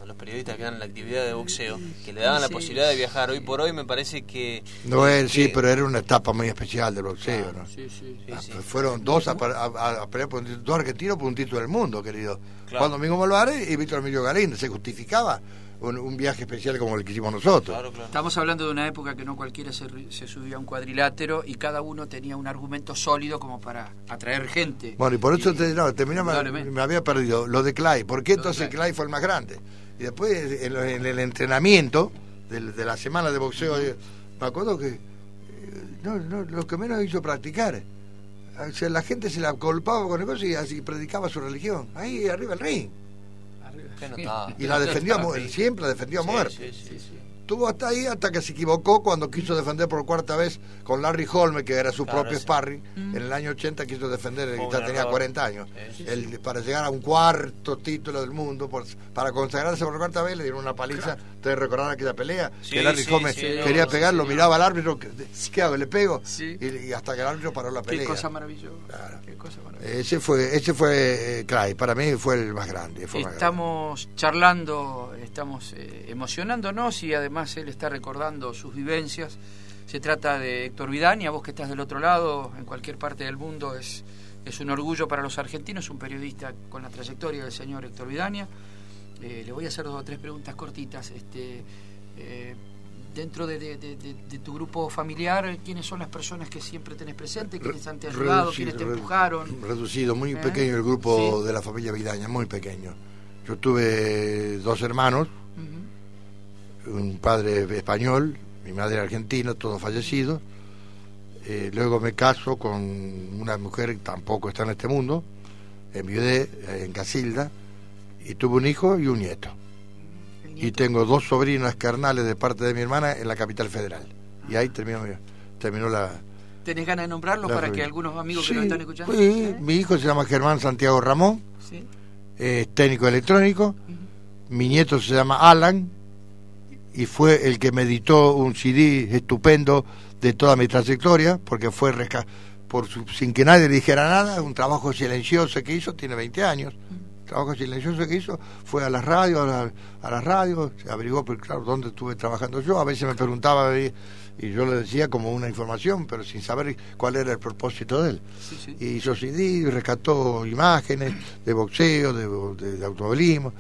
los periodistas que dan la actividad de boxeo? Que le daban la posibilidad de viajar. Hoy por hoy me parece que... No, es, sí, pero era una etapa muy especial del boxeo, ¿no? Sí, sí, ah, pues fueron dos a, un dos argentinos por un título del mundo, querido. Juan Domingo Molvares y Víctor Emilio Galín. Se justificaba un, viaje especial como el que hicimos nosotros. Estamos hablando de una época que no cualquiera se, se, subía a un cuadrilátero y cada uno tenía un argumento sólido como para atraer gente. Bueno, y por eso te, no, me, había perdido lo de Clay. ¿Por qué entonces Clay. fue el más grande? Y después en, el entrenamiento de, la semana de boxeo, me acuerdo que eh, no, no, lo que menos hizo practicar. O la gente se la culpaba con el y así predicaba su religión. Ahí arriba el ring. Y la defendió, siempre la defendió a muerte. Estuvo hasta ahí hasta que se equivocó cuando quiso defender por cuarta vez con Larry Holme, que era su propio sparring. Mm. En el año 80 quiso defender, y ya tenía 40 años. para llegar a un cuarto título del mundo, para consagrarse por cuarta vez, le dieron una paliza. Ustedes recordarán aquella pelea, que Larry Holme quería pegarlo, miraba al árbitro, ¿qué hago? ¿Le pego? Y, hasta que el árbitro paró la pelea. Qué cosa maravillosa. Ese fue, ese fue eh, Clay, para mí fue el más grande. estamos charlando, estamos eh, emocionándonos y además él está recordando sus vivencias. Se trata de Héctor Vidania, vos que estás del otro lado, en cualquier parte del mundo, es, es un orgullo para los argentinos, un periodista con la trayectoria del señor Héctor Vidania. Eh, le voy a hacer dos o tres preguntas cortitas. Este, dentro de, tu grupo familiar, ¿quiénes son las personas que siempre tenés presente? ¿Quiénes han te ayudado? ¿Quiénes te empujaron? Reducido, muy ¿Eh? pequeño el grupo de la familia Vidaña, muy pequeño. Yo tuve dos hermanos, un padre español, mi madre argentina, todos fallecidos. Eh, luego me caso con una mujer que tampoco está en este mundo, enviudé eh, en Casilda, y tuve un hijo y un nieto. Y tengo dos sobrinas carnales de parte de mi hermana en la capital federal. Y ahí terminó, terminó la... ¿Tenés ganas de nombrarlos para que algunos amigos que nos están escuchando? Sí, mi hijo se llama Germán Santiago Ramón, es técnico electrónico, mi nieto se llama Alan y fue el que me editó un CD estupendo de toda mi trayectoria, porque fue por sin que nadie le dijera nada, un trabajo silencioso que hizo, tiene 20 años trabajo silencioso que hizo fue a las radios, a, las radios, se averiguó, pues, claro, dónde estuve trabajando yo. A veces me preguntaba y, yo le decía como una información, pero sin saber cuál era el propósito de él. Y hizo CD, rescató imágenes de boxeo, de, de automovilismo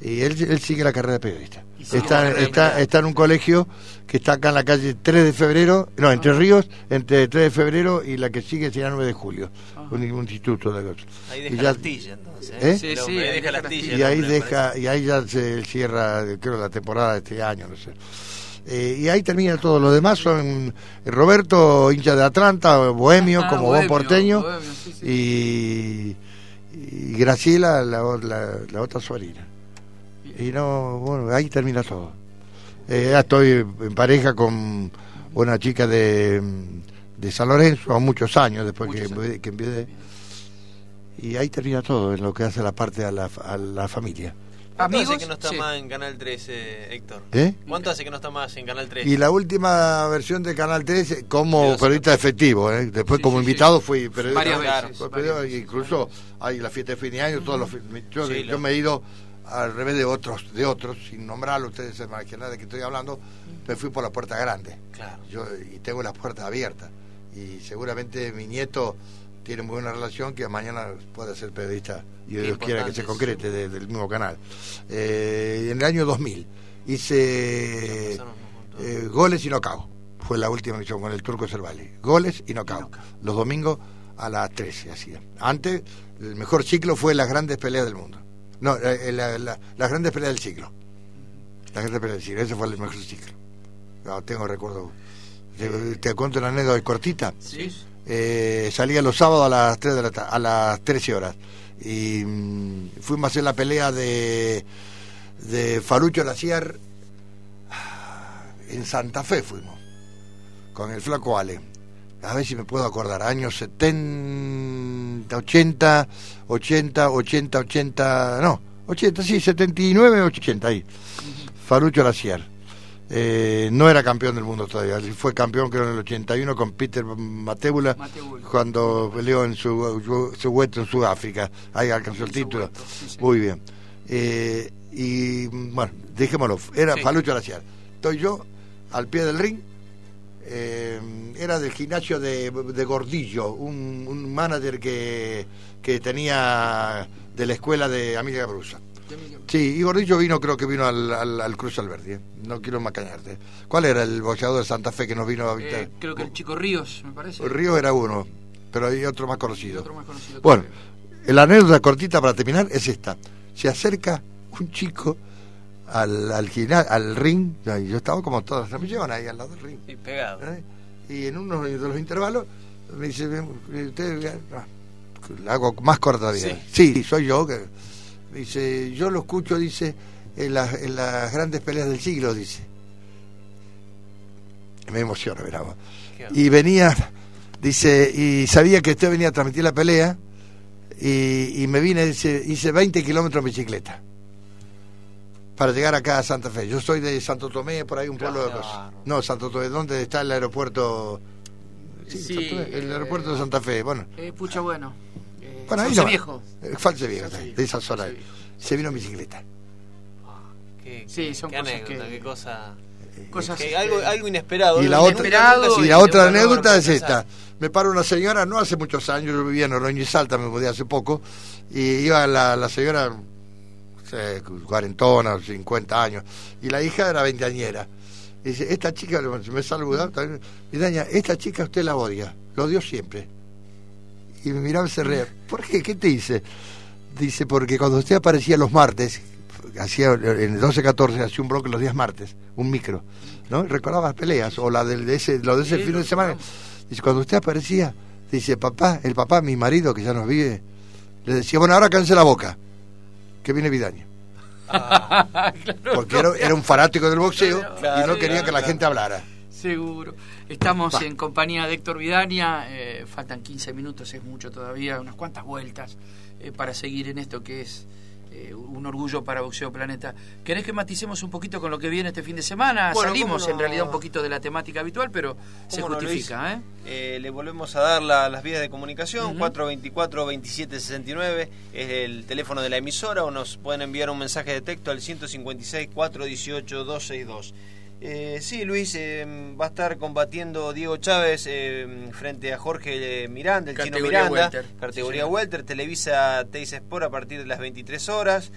y él, él sigue la carrera de periodista. Está, está, está en un colegio que está acá en la calle 3 de febrero, no, entre ah. Ríos, entre 3 de febrero y la que sigue sería 9 de julio, ah. un, instituto de Ahí deja la astilla entonces. ¿eh? ¿Eh? Sí, sí, deja la astilla. Y ahí, deja, y ahí ya se cierra, creo, la temporada de este año, no sé. Eh, y ahí termina todo. Lo demás son Roberto, hincha de Atlanta, bohemio, ah, como buen porteño, Y, y, Graciela, la, la, la otra sobrina y no, bueno, ahí termina todo. Eh, ya estoy en pareja con una chica de, de San Lorenzo, a muchos años después que, que enviudé. Y ahí termina todo en lo que hace la parte a la, a la familia. ¿Cuánto hace que no está más en Canal 13, Héctor? ¿Eh? ¿Cuánto hace que no está más en Canal 13? Y la última versión de Canal 13 como periodista efectivo, ¿eh? después como invitado fui periodista. Varias veces. incluso hay la fiesta de fin de año, todos los, yo, yo me he ido al revés de otros, de otros, sin nombrarlo, ustedes se imaginan de qué estoy hablando, me fui por la puerta grande. Claro. Yo, y tengo las puertas abiertas. Y seguramente mi nieto tiene muy buena relación que mañana pueda ser periodista y Dios quiera que se concrete del mismo canal. Eh, en el año 2000 hice eh, goles y no cago. Fue la última misión con el Turco Cervali. Goles y no cago. Los domingos a las 13 hacía. Antes, el mejor ciclo fue las grandes peleas del mundo. No, eh, la, la, las grandes peleas del siglo. Las grandes peleas del siglo. Ese fue el mejor ciclo. No, tengo recuerdo. Te, cuento una anécdota cortita. Sí. Eh, salía los sábados a las 3 de la a las 13 horas. Y mm, fuimos a hacer la pelea de, de Farucho Laciar en Santa Fe fuimos. Con el flaco Ale a ver si me puedo acordar, años 70, 80, 80, 80, 80, no, 80, sí, 79, 80, ahí. Farucho Laciar. eh, no era campeón del mundo todavía. Fue campeón creo en el 81 con Peter Matebula, cuando peleó en su, su, en Sudáfrica. Ahí alcanzó el título. Muy bien. Eh, y bueno, dejémoslo. Era sí. Falucho Gracial. Estoy yo al pie del ring. Eh, era del gimnasio de, Gordillo, un, un, manager que, que tenía de la escuela de Amiga Brusa. Sí, y Gordillo vino, creo que vino al, al, Cruz Alberdi, ¿eh? no quiero macañarte. ¿Cuál era el boxeador de Santa Fe que nos vino a visitar? Eh, creo que el chico Ríos, me parece. Ríos era uno, pero hay otro más conocido. bueno, la anécdota cortita para terminar es esta. Se acerca un chico al, al, al ring, y yo estaba como todas las millones ahí al lado del ring. Y pegado. ¿Eh? Y en uno de los intervalos me dice, usted, la hago más corta todavía. Sí. sí, soy yo que Dice, yo lo escucho, dice, en, las grandes peleas del siglo, dice. Me emociona, verá. Y venía, dice, y sabía que usted venía a transmitir la pelea, y, me vine, dice, hice 20 kilómetros en bicicleta para llegar acá a Santa Fe. Yo soy de Santo Tomé, por ahí un pueblo de No, Santo Tomé, ¿dónde está el aeropuerto? Sí, el aeropuerto de Santa Fe, bueno. Eh, pucha, bueno. Bueno, False viejo. Eh, false viejo, de esa zona. Se vino en bicicleta. Ah, qué, sí, son qué anécdota, qué cosa. Eh, cosas que algo, algo inesperado. Y la otra, y la otra anécdota es esta. Me paró una señora, no hace muchos años, yo vivía en Oroño y Salta, me mudé hace poco, y iba la, la señora, cuarentona, 50 años, y la hija era veinteañera. Dice, esta chica, me saluda, y daña, esta chica usted la odia, lo odio siempre y me miraba y se reía. ¿Por qué? ¿Qué te dice? Dice, porque cuando usted aparecía los martes, hacía en el 12-14 hacía un bloque los días martes, un micro, ¿no? Recordaba las peleas o la de ese, lo de ese fin de semana. Dice, cuando usted aparecía, dice, papá, el papá, mi marido, que ya nos vive, le decía, bueno, ahora canse la boca, que viene Vidaña. Ah, porque era, un fanático del boxeo y no quería que la gente hablara. Seguro. Estamos en compañía de Héctor Vidania, eh, faltan 15 minutos, es mucho todavía, unas cuantas vueltas eh, para seguir en esto que es eh, un orgullo para Boxeo Planeta. ¿Querés que maticemos un poquito con lo que viene este fin de semana? Salimos en realidad un poquito de la temática habitual, pero se justifica. le volvemos a dar las vías de comunicación, 424-2769 es el teléfono de la emisora o nos pueden enviar un mensaje de texto al 156-418-262. Eh, sí, Luis, eh, va a estar combatiendo Diego Chávez eh, frente a Jorge Miranda, el chino Miranda, categoría Welter, Televisa Teis Sport a partir de las 23 horas.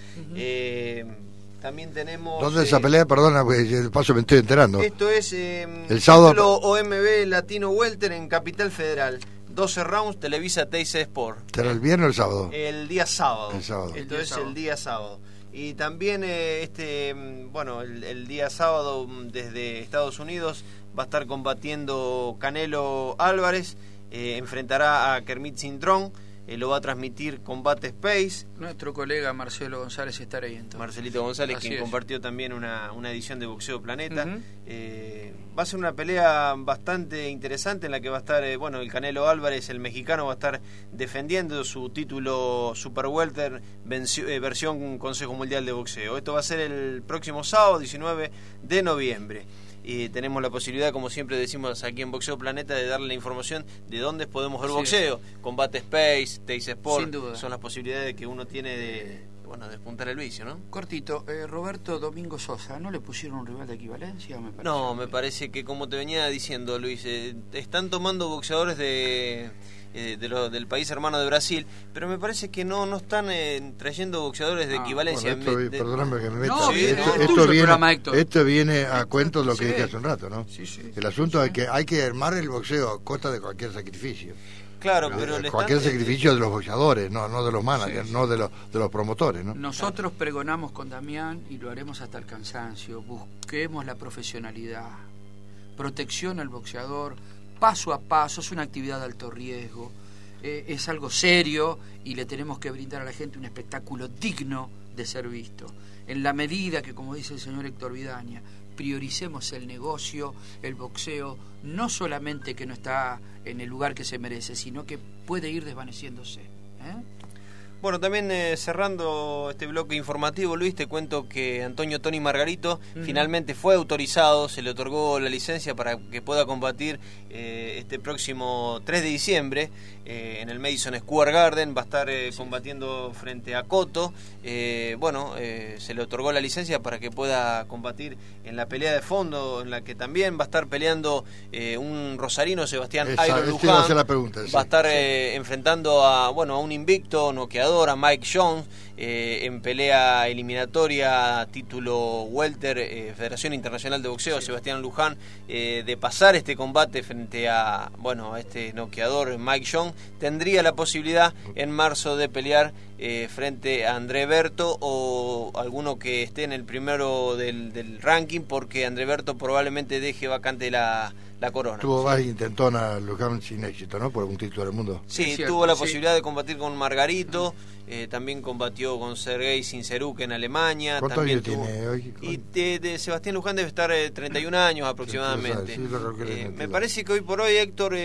también tenemos. ¿Dónde es esa pelea? Perdona, de paso me estoy enterando. Esto es el sábado. OMB Latino Welter en Capital Federal. 12 rounds, Televisa Teis Sport. ¿Será el viernes o el sábado? El día sábado. El sábado. Esto es el día sábado. Y también eh, este, mm, bueno, el, día sábado mm, desde Estados Unidos va a estar combatiendo Canelo Álvarez, eh, enfrentará a Kermit Cintrón eh, lo va a transmitir Combate Space. Nuestro colega Marcelo González estará ahí entonces. Marcelito González, quien compartió también una, edición de Boxeo Planeta. Eh, va a ser una pelea bastante interesante en la que va a estar, eh, bueno, el Canelo Álvarez, el mexicano, va a estar defendiendo su título Super Welter versión Consejo Mundial de Boxeo. Esto va a ser el próximo sábado, 19 de noviembre y tenemos la posibilidad, como siempre decimos aquí en Boxeo Planeta, de darle la información de dónde podemos ver boxeo. Combate Space, Teis Sport, son las posibilidades que uno tiene de, bueno, despuntar el vicio, ¿no? Cortito, eh, Roberto Domingo Sosa, ¿no le pusieron un rival de equivalencia? no, me parece que como te venía diciendo, Luis, eh, están tomando boxeadores de eh, de del país hermano de Brasil, pero me parece que no no están eh, trayendo boxeadores de ah, equivalencia. esto, perdóname que me meta. esto, viene, esto, viene, a cuento de lo que dije hace un rato, ¿no? El asunto es que hay que armar el boxeo a costa de cualquier sacrificio. Claro, pero cualquier sacrificio de los boxeadores, no, no de los managers, no de los, de los promotores, ¿no? Nosotros pregonamos con Damián y lo haremos hasta el cansancio. Busquemos la profesionalidad, protección al boxeador, paso a paso, es una actividad de alto riesgo, eh, es algo serio y le tenemos que brindar a la gente un espectáculo digno de ser visto. En la medida que, como dice el señor Héctor Vidaña, prioricemos el negocio, el boxeo, no solamente que no está en el lugar que se merece, sino que puede ir desvaneciéndose. ¿eh? Bueno, también eh, cerrando este bloque informativo, Luis, te cuento que Antonio Tony Margarito finalmente fue autorizado, se le otorgó la licencia para que pueda combatir eh, este próximo 3 de diciembre eh, en el Madison Square Garden, va a estar combatiendo frente a Coto. bueno, se le otorgó la licencia para que pueda combatir en la pelea de fondo, en la que también va a estar peleando un rosarino, Sebastián Luján. va a estar enfrentando a, bueno, a un invicto, noqueador a Mike Jones eh, en pelea eliminatoria título welter eh, Federación Internacional de Boxeo Sebastián Luján eh, de pasar este combate frente a bueno a este noqueador Mike Jones tendría la posibilidad en marzo de pelear frente a André Berto o alguno que esté en el primero del, del ranking porque André Berto probablemente deje vacante la la corona. Tuvo varias intentonas Luján sin éxito, ¿no? Por algún título del mundo. Sí, tuvo la posibilidad de combatir con Margarito, eh, también combatió con Sergei Sinceruk en Alemania. ¿Cuántos años tiene hoy? Y de, Sebastián Luján debe estar 31 eh, años aproximadamente. Eh, me parece que hoy por hoy, Héctor,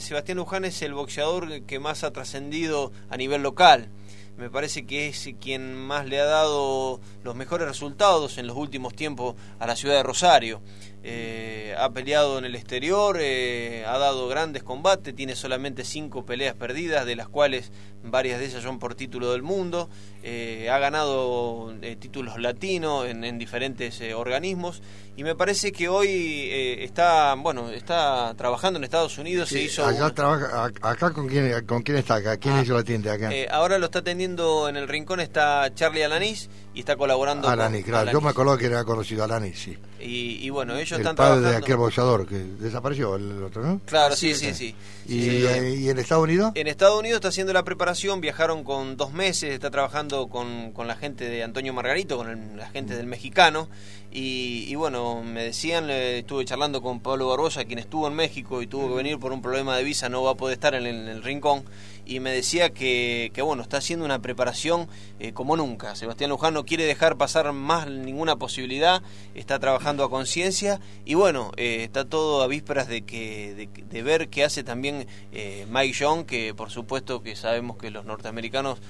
Sebastián Luján es el boxeador que más ha trascendido a nivel local me parece que es quien más le ha dado los mejores resultados en los últimos tiempos a la ciudad de Rosario. Eh, ha peleado en el exterior, eh, ha dado grandes combates, tiene solamente cinco peleas perdidas, de las cuales varias de ellas son por título del mundo, eh, ha ganado títulos latinos en, diferentes organismos y me parece que hoy está, bueno, está trabajando en Estados Unidos. se hizo trabaja, acá con quién, con quién está acá, quién ah, lo atiende acá. ahora lo está atendiendo en el rincón está Charlie Alanis y está colaborando. Alanis, claro, yo me acuerdo que era conocido Alanis, sí. Y, bueno, ellos el están padre de aquel boxeador que desapareció el otro, ¿no? Claro, sí, sí, sí. Eh, ¿Y, en Estados Unidos? En Estados Unidos está haciendo la preparación, viajaron con dos meses, está trabajando con, con la gente de Antonio Margarito, con la gente del mexicano. Y, bueno, me decían, estuve charlando con Pablo Barbosa, quien estuvo en México y tuvo que venir por un problema de visa, no va a poder estar en el rincón y me decía que, que bueno, está haciendo una preparación eh, como nunca. Sebastián Luján no quiere dejar pasar más ninguna posibilidad, está trabajando a conciencia y bueno, eh, está todo a vísperas de, que, de, ver qué hace también eh, Mike Young, que por supuesto que sabemos que los norteamericanos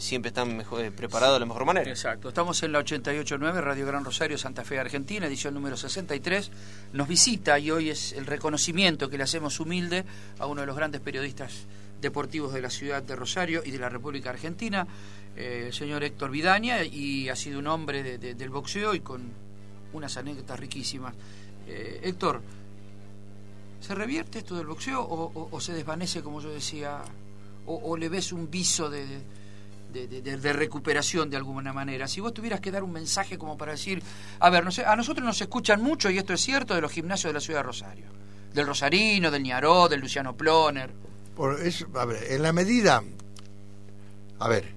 siempre están mejor, preparados de la mejor manera. Exacto, estamos en la 88.9, Radio Gran Rosario, Santa Fe, Argentina, edición número 63. Nos visita y hoy es el reconocimiento que le hacemos humilde a uno de los grandes periodistas deportivos de la ciudad de Rosario y de la República Argentina, eh, el señor Héctor Vidaña, y ha sido un hombre del boxeo y con unas anécdotas riquísimas. Eh, Héctor, ¿se revierte esto del boxeo o, se desvanece, como yo decía, o, le ves un viso de, de, recuperación de alguna manera. Si vos tuvieras que dar un mensaje como para decir, a ver, no sé, a nosotros nos escuchan mucho, y esto es cierto, de los gimnasios de la ciudad de Rosario. Del Rosarino, del Ñaró, del Luciano Ploner. Por eso, a ver, en la medida, a ver,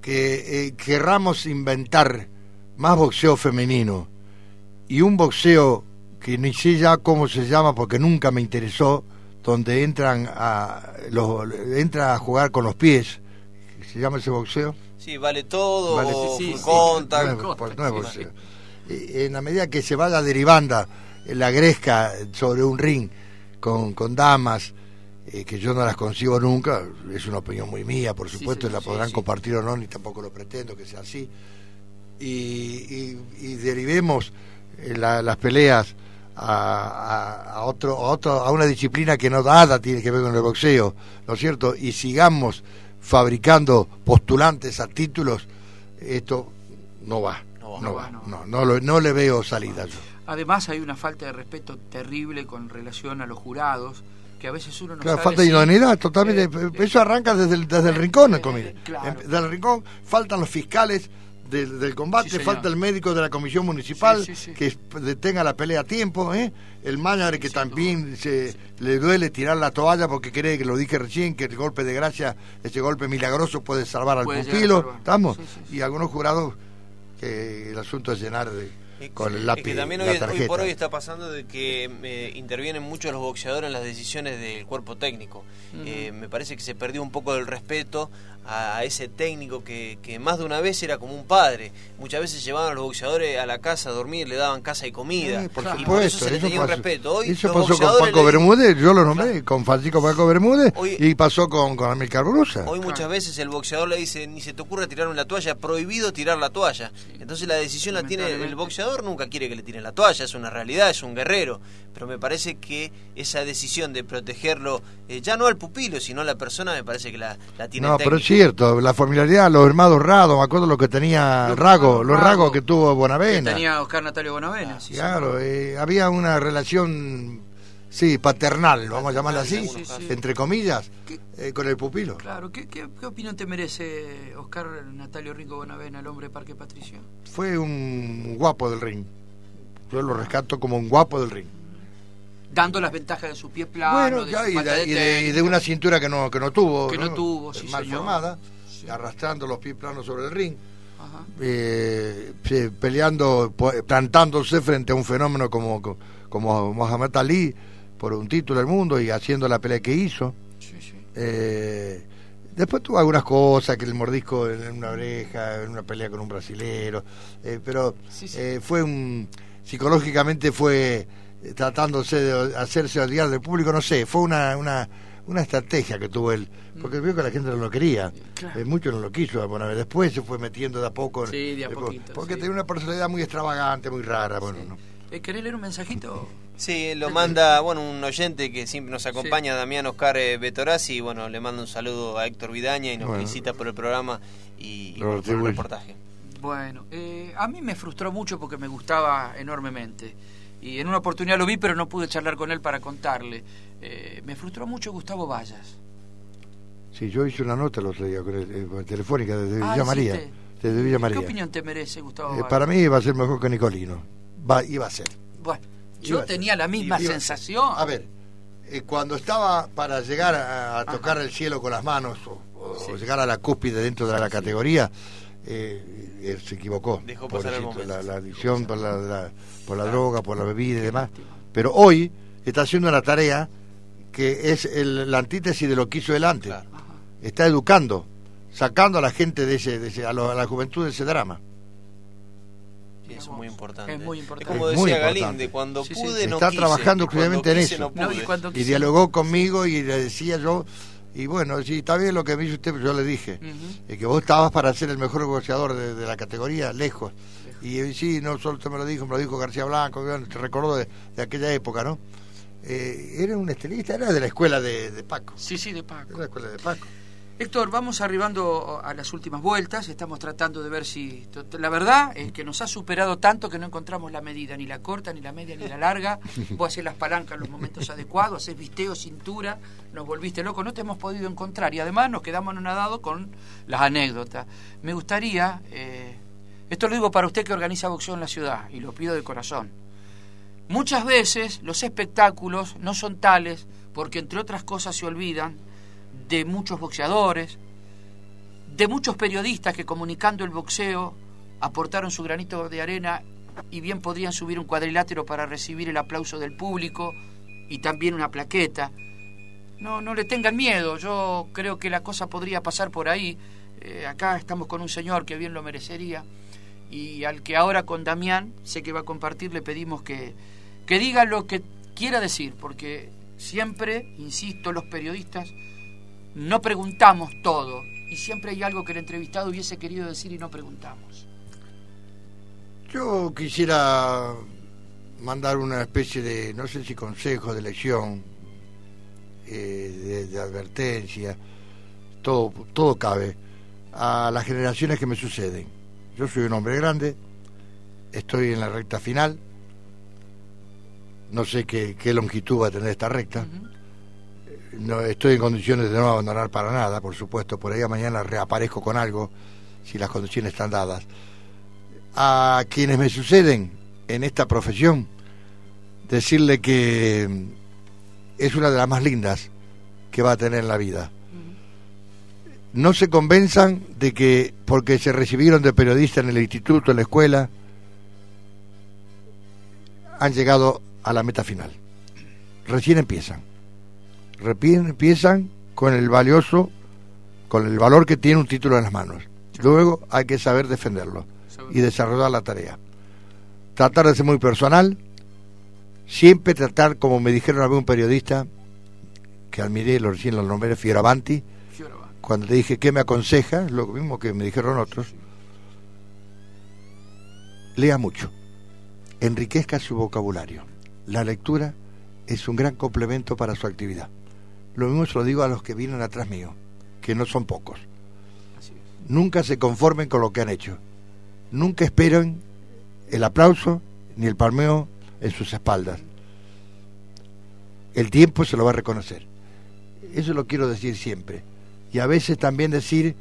que eh, querramos inventar más boxeo femenino y un boxeo que ni sé ya cómo se llama porque nunca me interesó, donde entran a los entra a jugar con los pies, ¿se llama ese boxeo? Sí, vale todo, vale, sí, contact, En la medida que se vaya derivando la gresca sobre un ring con, con damas, eh, que yo no las consigo nunca, es una opinión muy mía, por supuesto, la podrán compartir o no, ni tampoco lo pretendo que sea así. Y, y, derivemos eh, las peleas a, a, otro, a, otro, a una disciplina que no nada tiene que ver con el boxeo, ¿no es cierto? Y sigamos fabricando postulantes a títulos, esto no va. No, va, no, no, no, le veo salida yo. Además hay una falta de respeto terrible con relación a los jurados que a veces uno no claro, falta de idoneidad, totalmente. Eh, eso arranca desde el, desde el rincón, eh, Desde el rincón faltan los fiscales del, combate, falta el médico de la comisión municipal que detenga la pelea a tiempo, ¿eh? el manager que también se, le duele tirar la toalla porque cree que lo dije recién, que el golpe de gracia, ese golpe milagroso puede salvar al pupilo, ¿estamos? Y algunos jurados que el asunto es llenar de con el lápiz. que también hoy, por hoy está pasando de que eh, intervienen mucho los boxeadores en las decisiones del cuerpo técnico. Eh, me parece que se perdió un poco del respeto a, ese técnico que, que, más de una vez era como un padre. Muchas veces llevaban a los boxeadores a la casa a dormir, le daban casa y comida. por y por eso se le tenía un respeto. Hoy eso pasó con Paco Bermúdez, yo lo nombré, con Francisco Paco Bermúdez y pasó con, con Amilcar Brusa. Hoy muchas veces el boxeador le dice, ni se te ocurra tirarme la toalla, prohibido tirar la toalla. Entonces la decisión la tiene el boxeador, nunca quiere que le tiren la toalla, es una realidad, es un guerrero. Pero me parece que esa decisión de protegerlo, eh, ya no al pupilo, sino a la persona, me parece que la, la tiene No, pero es cierto, la familiaridad, los hermanos Rado, me acuerdo lo que tenía Rago, los Rago que tuvo Bonavena. Que tenía Oscar Natalio Bonavena, Claro, eh, había una relación, sí, paternal, vamos a llamarla así, entre comillas, eh, con el pupilo. Claro, ¿Qué, ¿Qué, opinión te merece Oscar Natalio Rico Bonavena, el hombre de Parque Patricio? Fue un guapo del ring. Yo lo rescato como un guapo del ring. Dando las ventajas de su pie plano, de y, de, una cintura que no, que no tuvo, que no, tuvo, mal formada, arrastrando los pies planos sobre el ring, eh, peleando, plantándose frente a un fenómeno como, como Mohamed Ali por un título del mundo y haciendo la pelea que hizo. Eh, después tuvo algunas cosas, que el mordisco en una oreja, en una pelea con un brasilero, eh, pero fue un psicológicamente fue tratándose de hacerse odiar del público, no sé, fue una, una, una estrategia que tuvo él, porque vio que la gente no lo quería, eh, mucho no lo quiso, bueno, después se fue metiendo de a poco, sí, de a porque tenía una personalidad muy extravagante, muy rara, bueno, ¿no? Eh, ¿Querés leer un mensajito? Sí, lo manda, bueno, un oyente que siempre nos acompaña, Damián Oscar eh, Betorazzi, bueno, le manda un saludo a Héctor Vidaña y nos visita por el programa y, por el reportaje. Bueno, a mí me frustró mucho porque me gustaba enormemente y en una oportunidad lo vi, pero no pude charlar con él para contarle. Eh, me frustró mucho Gustavo Vallas. Sí, yo hice una nota el otro día con eh, telefónica desde ah, Villa María. Desde Villa María. ¿Qué opinión te merece Gustavo eh, Para mí iba a ser mejor que Nicolino. Va, iba a ser. Bueno, yo tenía la misma sensación. A ver, cuando estaba para llegar a, tocar el cielo con las manos o, llegar a la cúspide dentro de la categoría, eh, se equivocó. La, la, adicción por la, por la droga, por la bebida y demás. Pero hoy está haciendo una tarea que es el, la antítesis de lo que hizo él antes. Está educando, sacando a la gente de ese, de ese a, la juventud de ese drama. Eso es muy importante. Es muy importante. como decía Galinde, cuando pude no Está trabajando exclusivamente en eso. y, dialogó conmigo y le decía yo, y bueno, sí, está bien lo que me dice usted, pero yo le dije, que vos estabas para ser el mejor negociador de, la categoría, lejos. Y sí, no solo te me lo dijo, me lo dijo García Blanco, te recordó de, aquella época, ¿no? Eh, era un estilista, era de la escuela de, de Paco. Sí, sí, de Paco. Era de la escuela de Paco. Héctor, vamos arribando a las últimas vueltas, estamos tratando de ver si... La verdad es que nos ha superado tanto que no encontramos la medida, ni la corta, ni la media, ni la larga. Vos haces las palancas en los momentos adecuados, haces visteo, cintura, nos volviste loco, no te hemos podido encontrar y además nos quedamos anonadados con las anécdotas. Me gustaría, eh, esto lo digo para usted que organiza boxeo en la ciudad y lo pido de corazón. Muchas veces los espectáculos no son tales porque entre otras cosas se olvidan de muchos boxeadores, de muchos periodistas que comunicando el boxeo aportaron su granito de arena y bien podrían subir un cuadrilátero para recibir el aplauso del público y también una plaqueta. No, no le tengan miedo, yo creo que la cosa podría pasar por ahí. Eh, acá estamos con un señor que bien lo merecería y al que ahora con Damián, sé que va a compartir, le pedimos que, que diga lo que quiera decir, porque siempre, insisto, los periodistas no preguntamos todo. Y siempre hay algo que el entrevistado hubiese querido decir y no preguntamos. Yo quisiera mandar una especie de, no sé si consejo de lección, eh, de, advertencia, todo, todo cabe, a las generaciones que me suceden. Yo soy un hombre grande, estoy en la recta final, no sé qué, longitud va a tener esta recta no estoy en condiciones de no abandonar para nada, por supuesto, por ahí a mañana reaparezco con algo, si las condiciones están dadas. A quienes me suceden en esta profesión, decirle que es una de las más lindas que va a tener en la vida. No se convenzan de que porque se recibieron de periodista en el instituto, en la escuela, han llegado a la meta final. Recién empiezan empiezan con el valioso con el valor que tiene un título en las manos. Luego hay que saber defenderlo y desarrollar la tarea. Tratar de ser muy personal, siempre tratar, como me dijeron algún periodista, que admiré, lo recién lo nombré, Fioravanti, cuando te dije, ¿qué me aconseja? Lo mismo que me dijeron otros. Lea mucho, enriquezca su vocabulario. La lectura es un gran complemento para su actividad. Lo mismo se lo digo a los que vienen atrás mío, que no son pocos. Nunca se conformen con lo que han hecho. Nunca esperen el aplauso ni el palmeo en sus espaldas. El tiempo se lo va a reconocer. Eso lo quiero decir siempre. Y a veces también decir,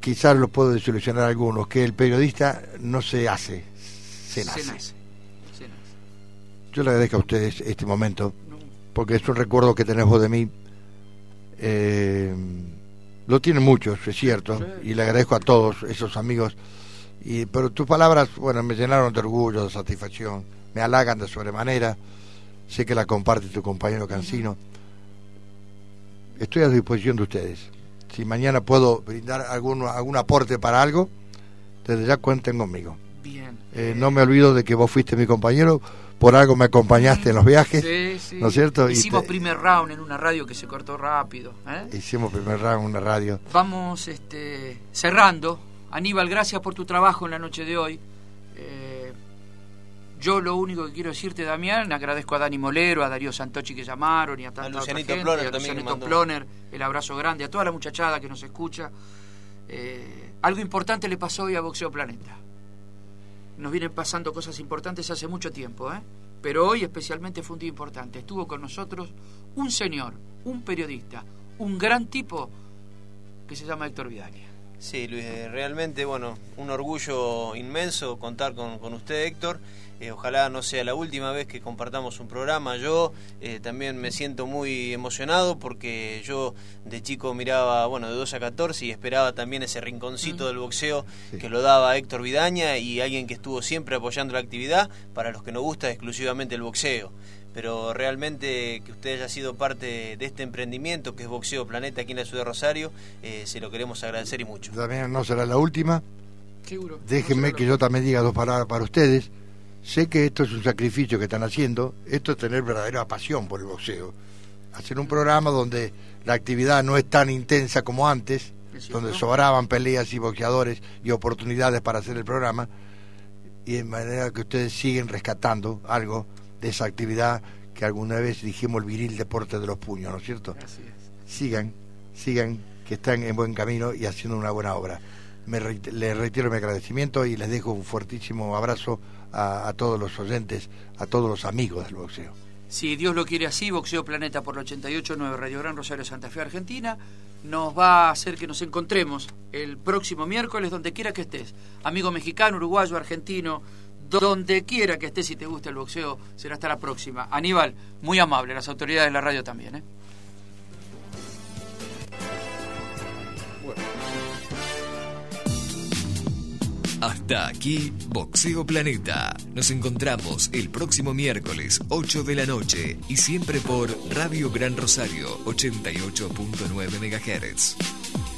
quizás lo puedo desilusionar a algunos, que el periodista no se hace, se nace. Yo le agradezco a ustedes este momento, porque es un recuerdo que tenemos de mí. Eh, lo tienen muchos, es cierto, y le agradezco a todos esos amigos. Y, pero tus palabras, bueno, me llenaron de orgullo, de satisfacción, me halagan de sobremanera. Sé que la comparte tu compañero Cancino. Estoy a disposición de ustedes. Si mañana puedo brindar algún, algún aporte para algo, desde ya cuenten conmigo. Bien. Eh, no me olvido de que vos fuiste mi compañero por algo me acompañaste en los viajes, ¿no es cierto? Hicimos primer round en una radio que se cortó rápido. ¿eh? Hicimos primer round en una radio. Vamos este, cerrando. Aníbal, gracias por tu trabajo en la noche de hoy. Eh, yo lo único que quiero decirte, Damián, agradezco a Dani Molero, a Darío Santochi que llamaron y a tanta otra gente, Ploner, a Lucianito Ploner, el abrazo grande, a toda la muchachada que nos escucha. Eh, algo importante le pasó hoy a Boxeo Planeta nos vienen pasando cosas importantes hace mucho tiempo, ¿eh? pero hoy especialmente fue un día importante. Estuvo con nosotros un señor, un periodista, un gran tipo que se llama Héctor Vidalia. Sí, Luis, eh, realmente, bueno, un orgullo inmenso contar con, con usted, Héctor. Eh, ojalá no sea la última vez que compartamos un programa. Yo eh, también me siento muy emocionado porque yo de chico miraba, bueno, de 2 a 14 y esperaba también ese rinconcito del boxeo que lo daba Héctor Vidaña y alguien que estuvo siempre apoyando la actividad para los que nos gusta exclusivamente el boxeo pero realmente que usted haya sido parte de este emprendimiento que es Boxeo Planeta aquí en la ciudad de Rosario, eh, se lo queremos agradecer y mucho. También no será la última. Seguro. Déjenme que yo también diga dos palabras para ustedes. Sé que esto es un sacrificio que están haciendo, esto es tener verdadera pasión por el boxeo. Hacer un programa donde la actividad no es tan intensa como antes, donde sobraban peleas y boxeadores y oportunidades para hacer el programa, y de manera que ustedes siguen rescatando algo de esa actividad que alguna vez dijimos el viril deporte de los puños, ¿no es cierto? Así es. Sigan, sigan, que están en buen camino y haciendo una buena obra. Me les reitero mi agradecimiento y les dejo un fuertísimo abrazo a, todos los oyentes, a todos los amigos del boxeo. Si Dios lo quiere así, Boxeo Planeta por el 88.9 Radio Gran Rosario Santa Fe Argentina nos va a hacer que nos encontremos el próximo miércoles donde quiera que estés. Amigo mexicano, uruguayo, argentino, donde quiera que estés si te gusta el boxeo, será hasta la próxima. Aníbal, muy amable, las autoridades de la radio también. ¿eh? Hasta aquí, Boxeo Planeta. Nos encontramos el próximo miércoles, 8 de la noche, y siempre por Radio Gran Rosario, 88.9 MHz.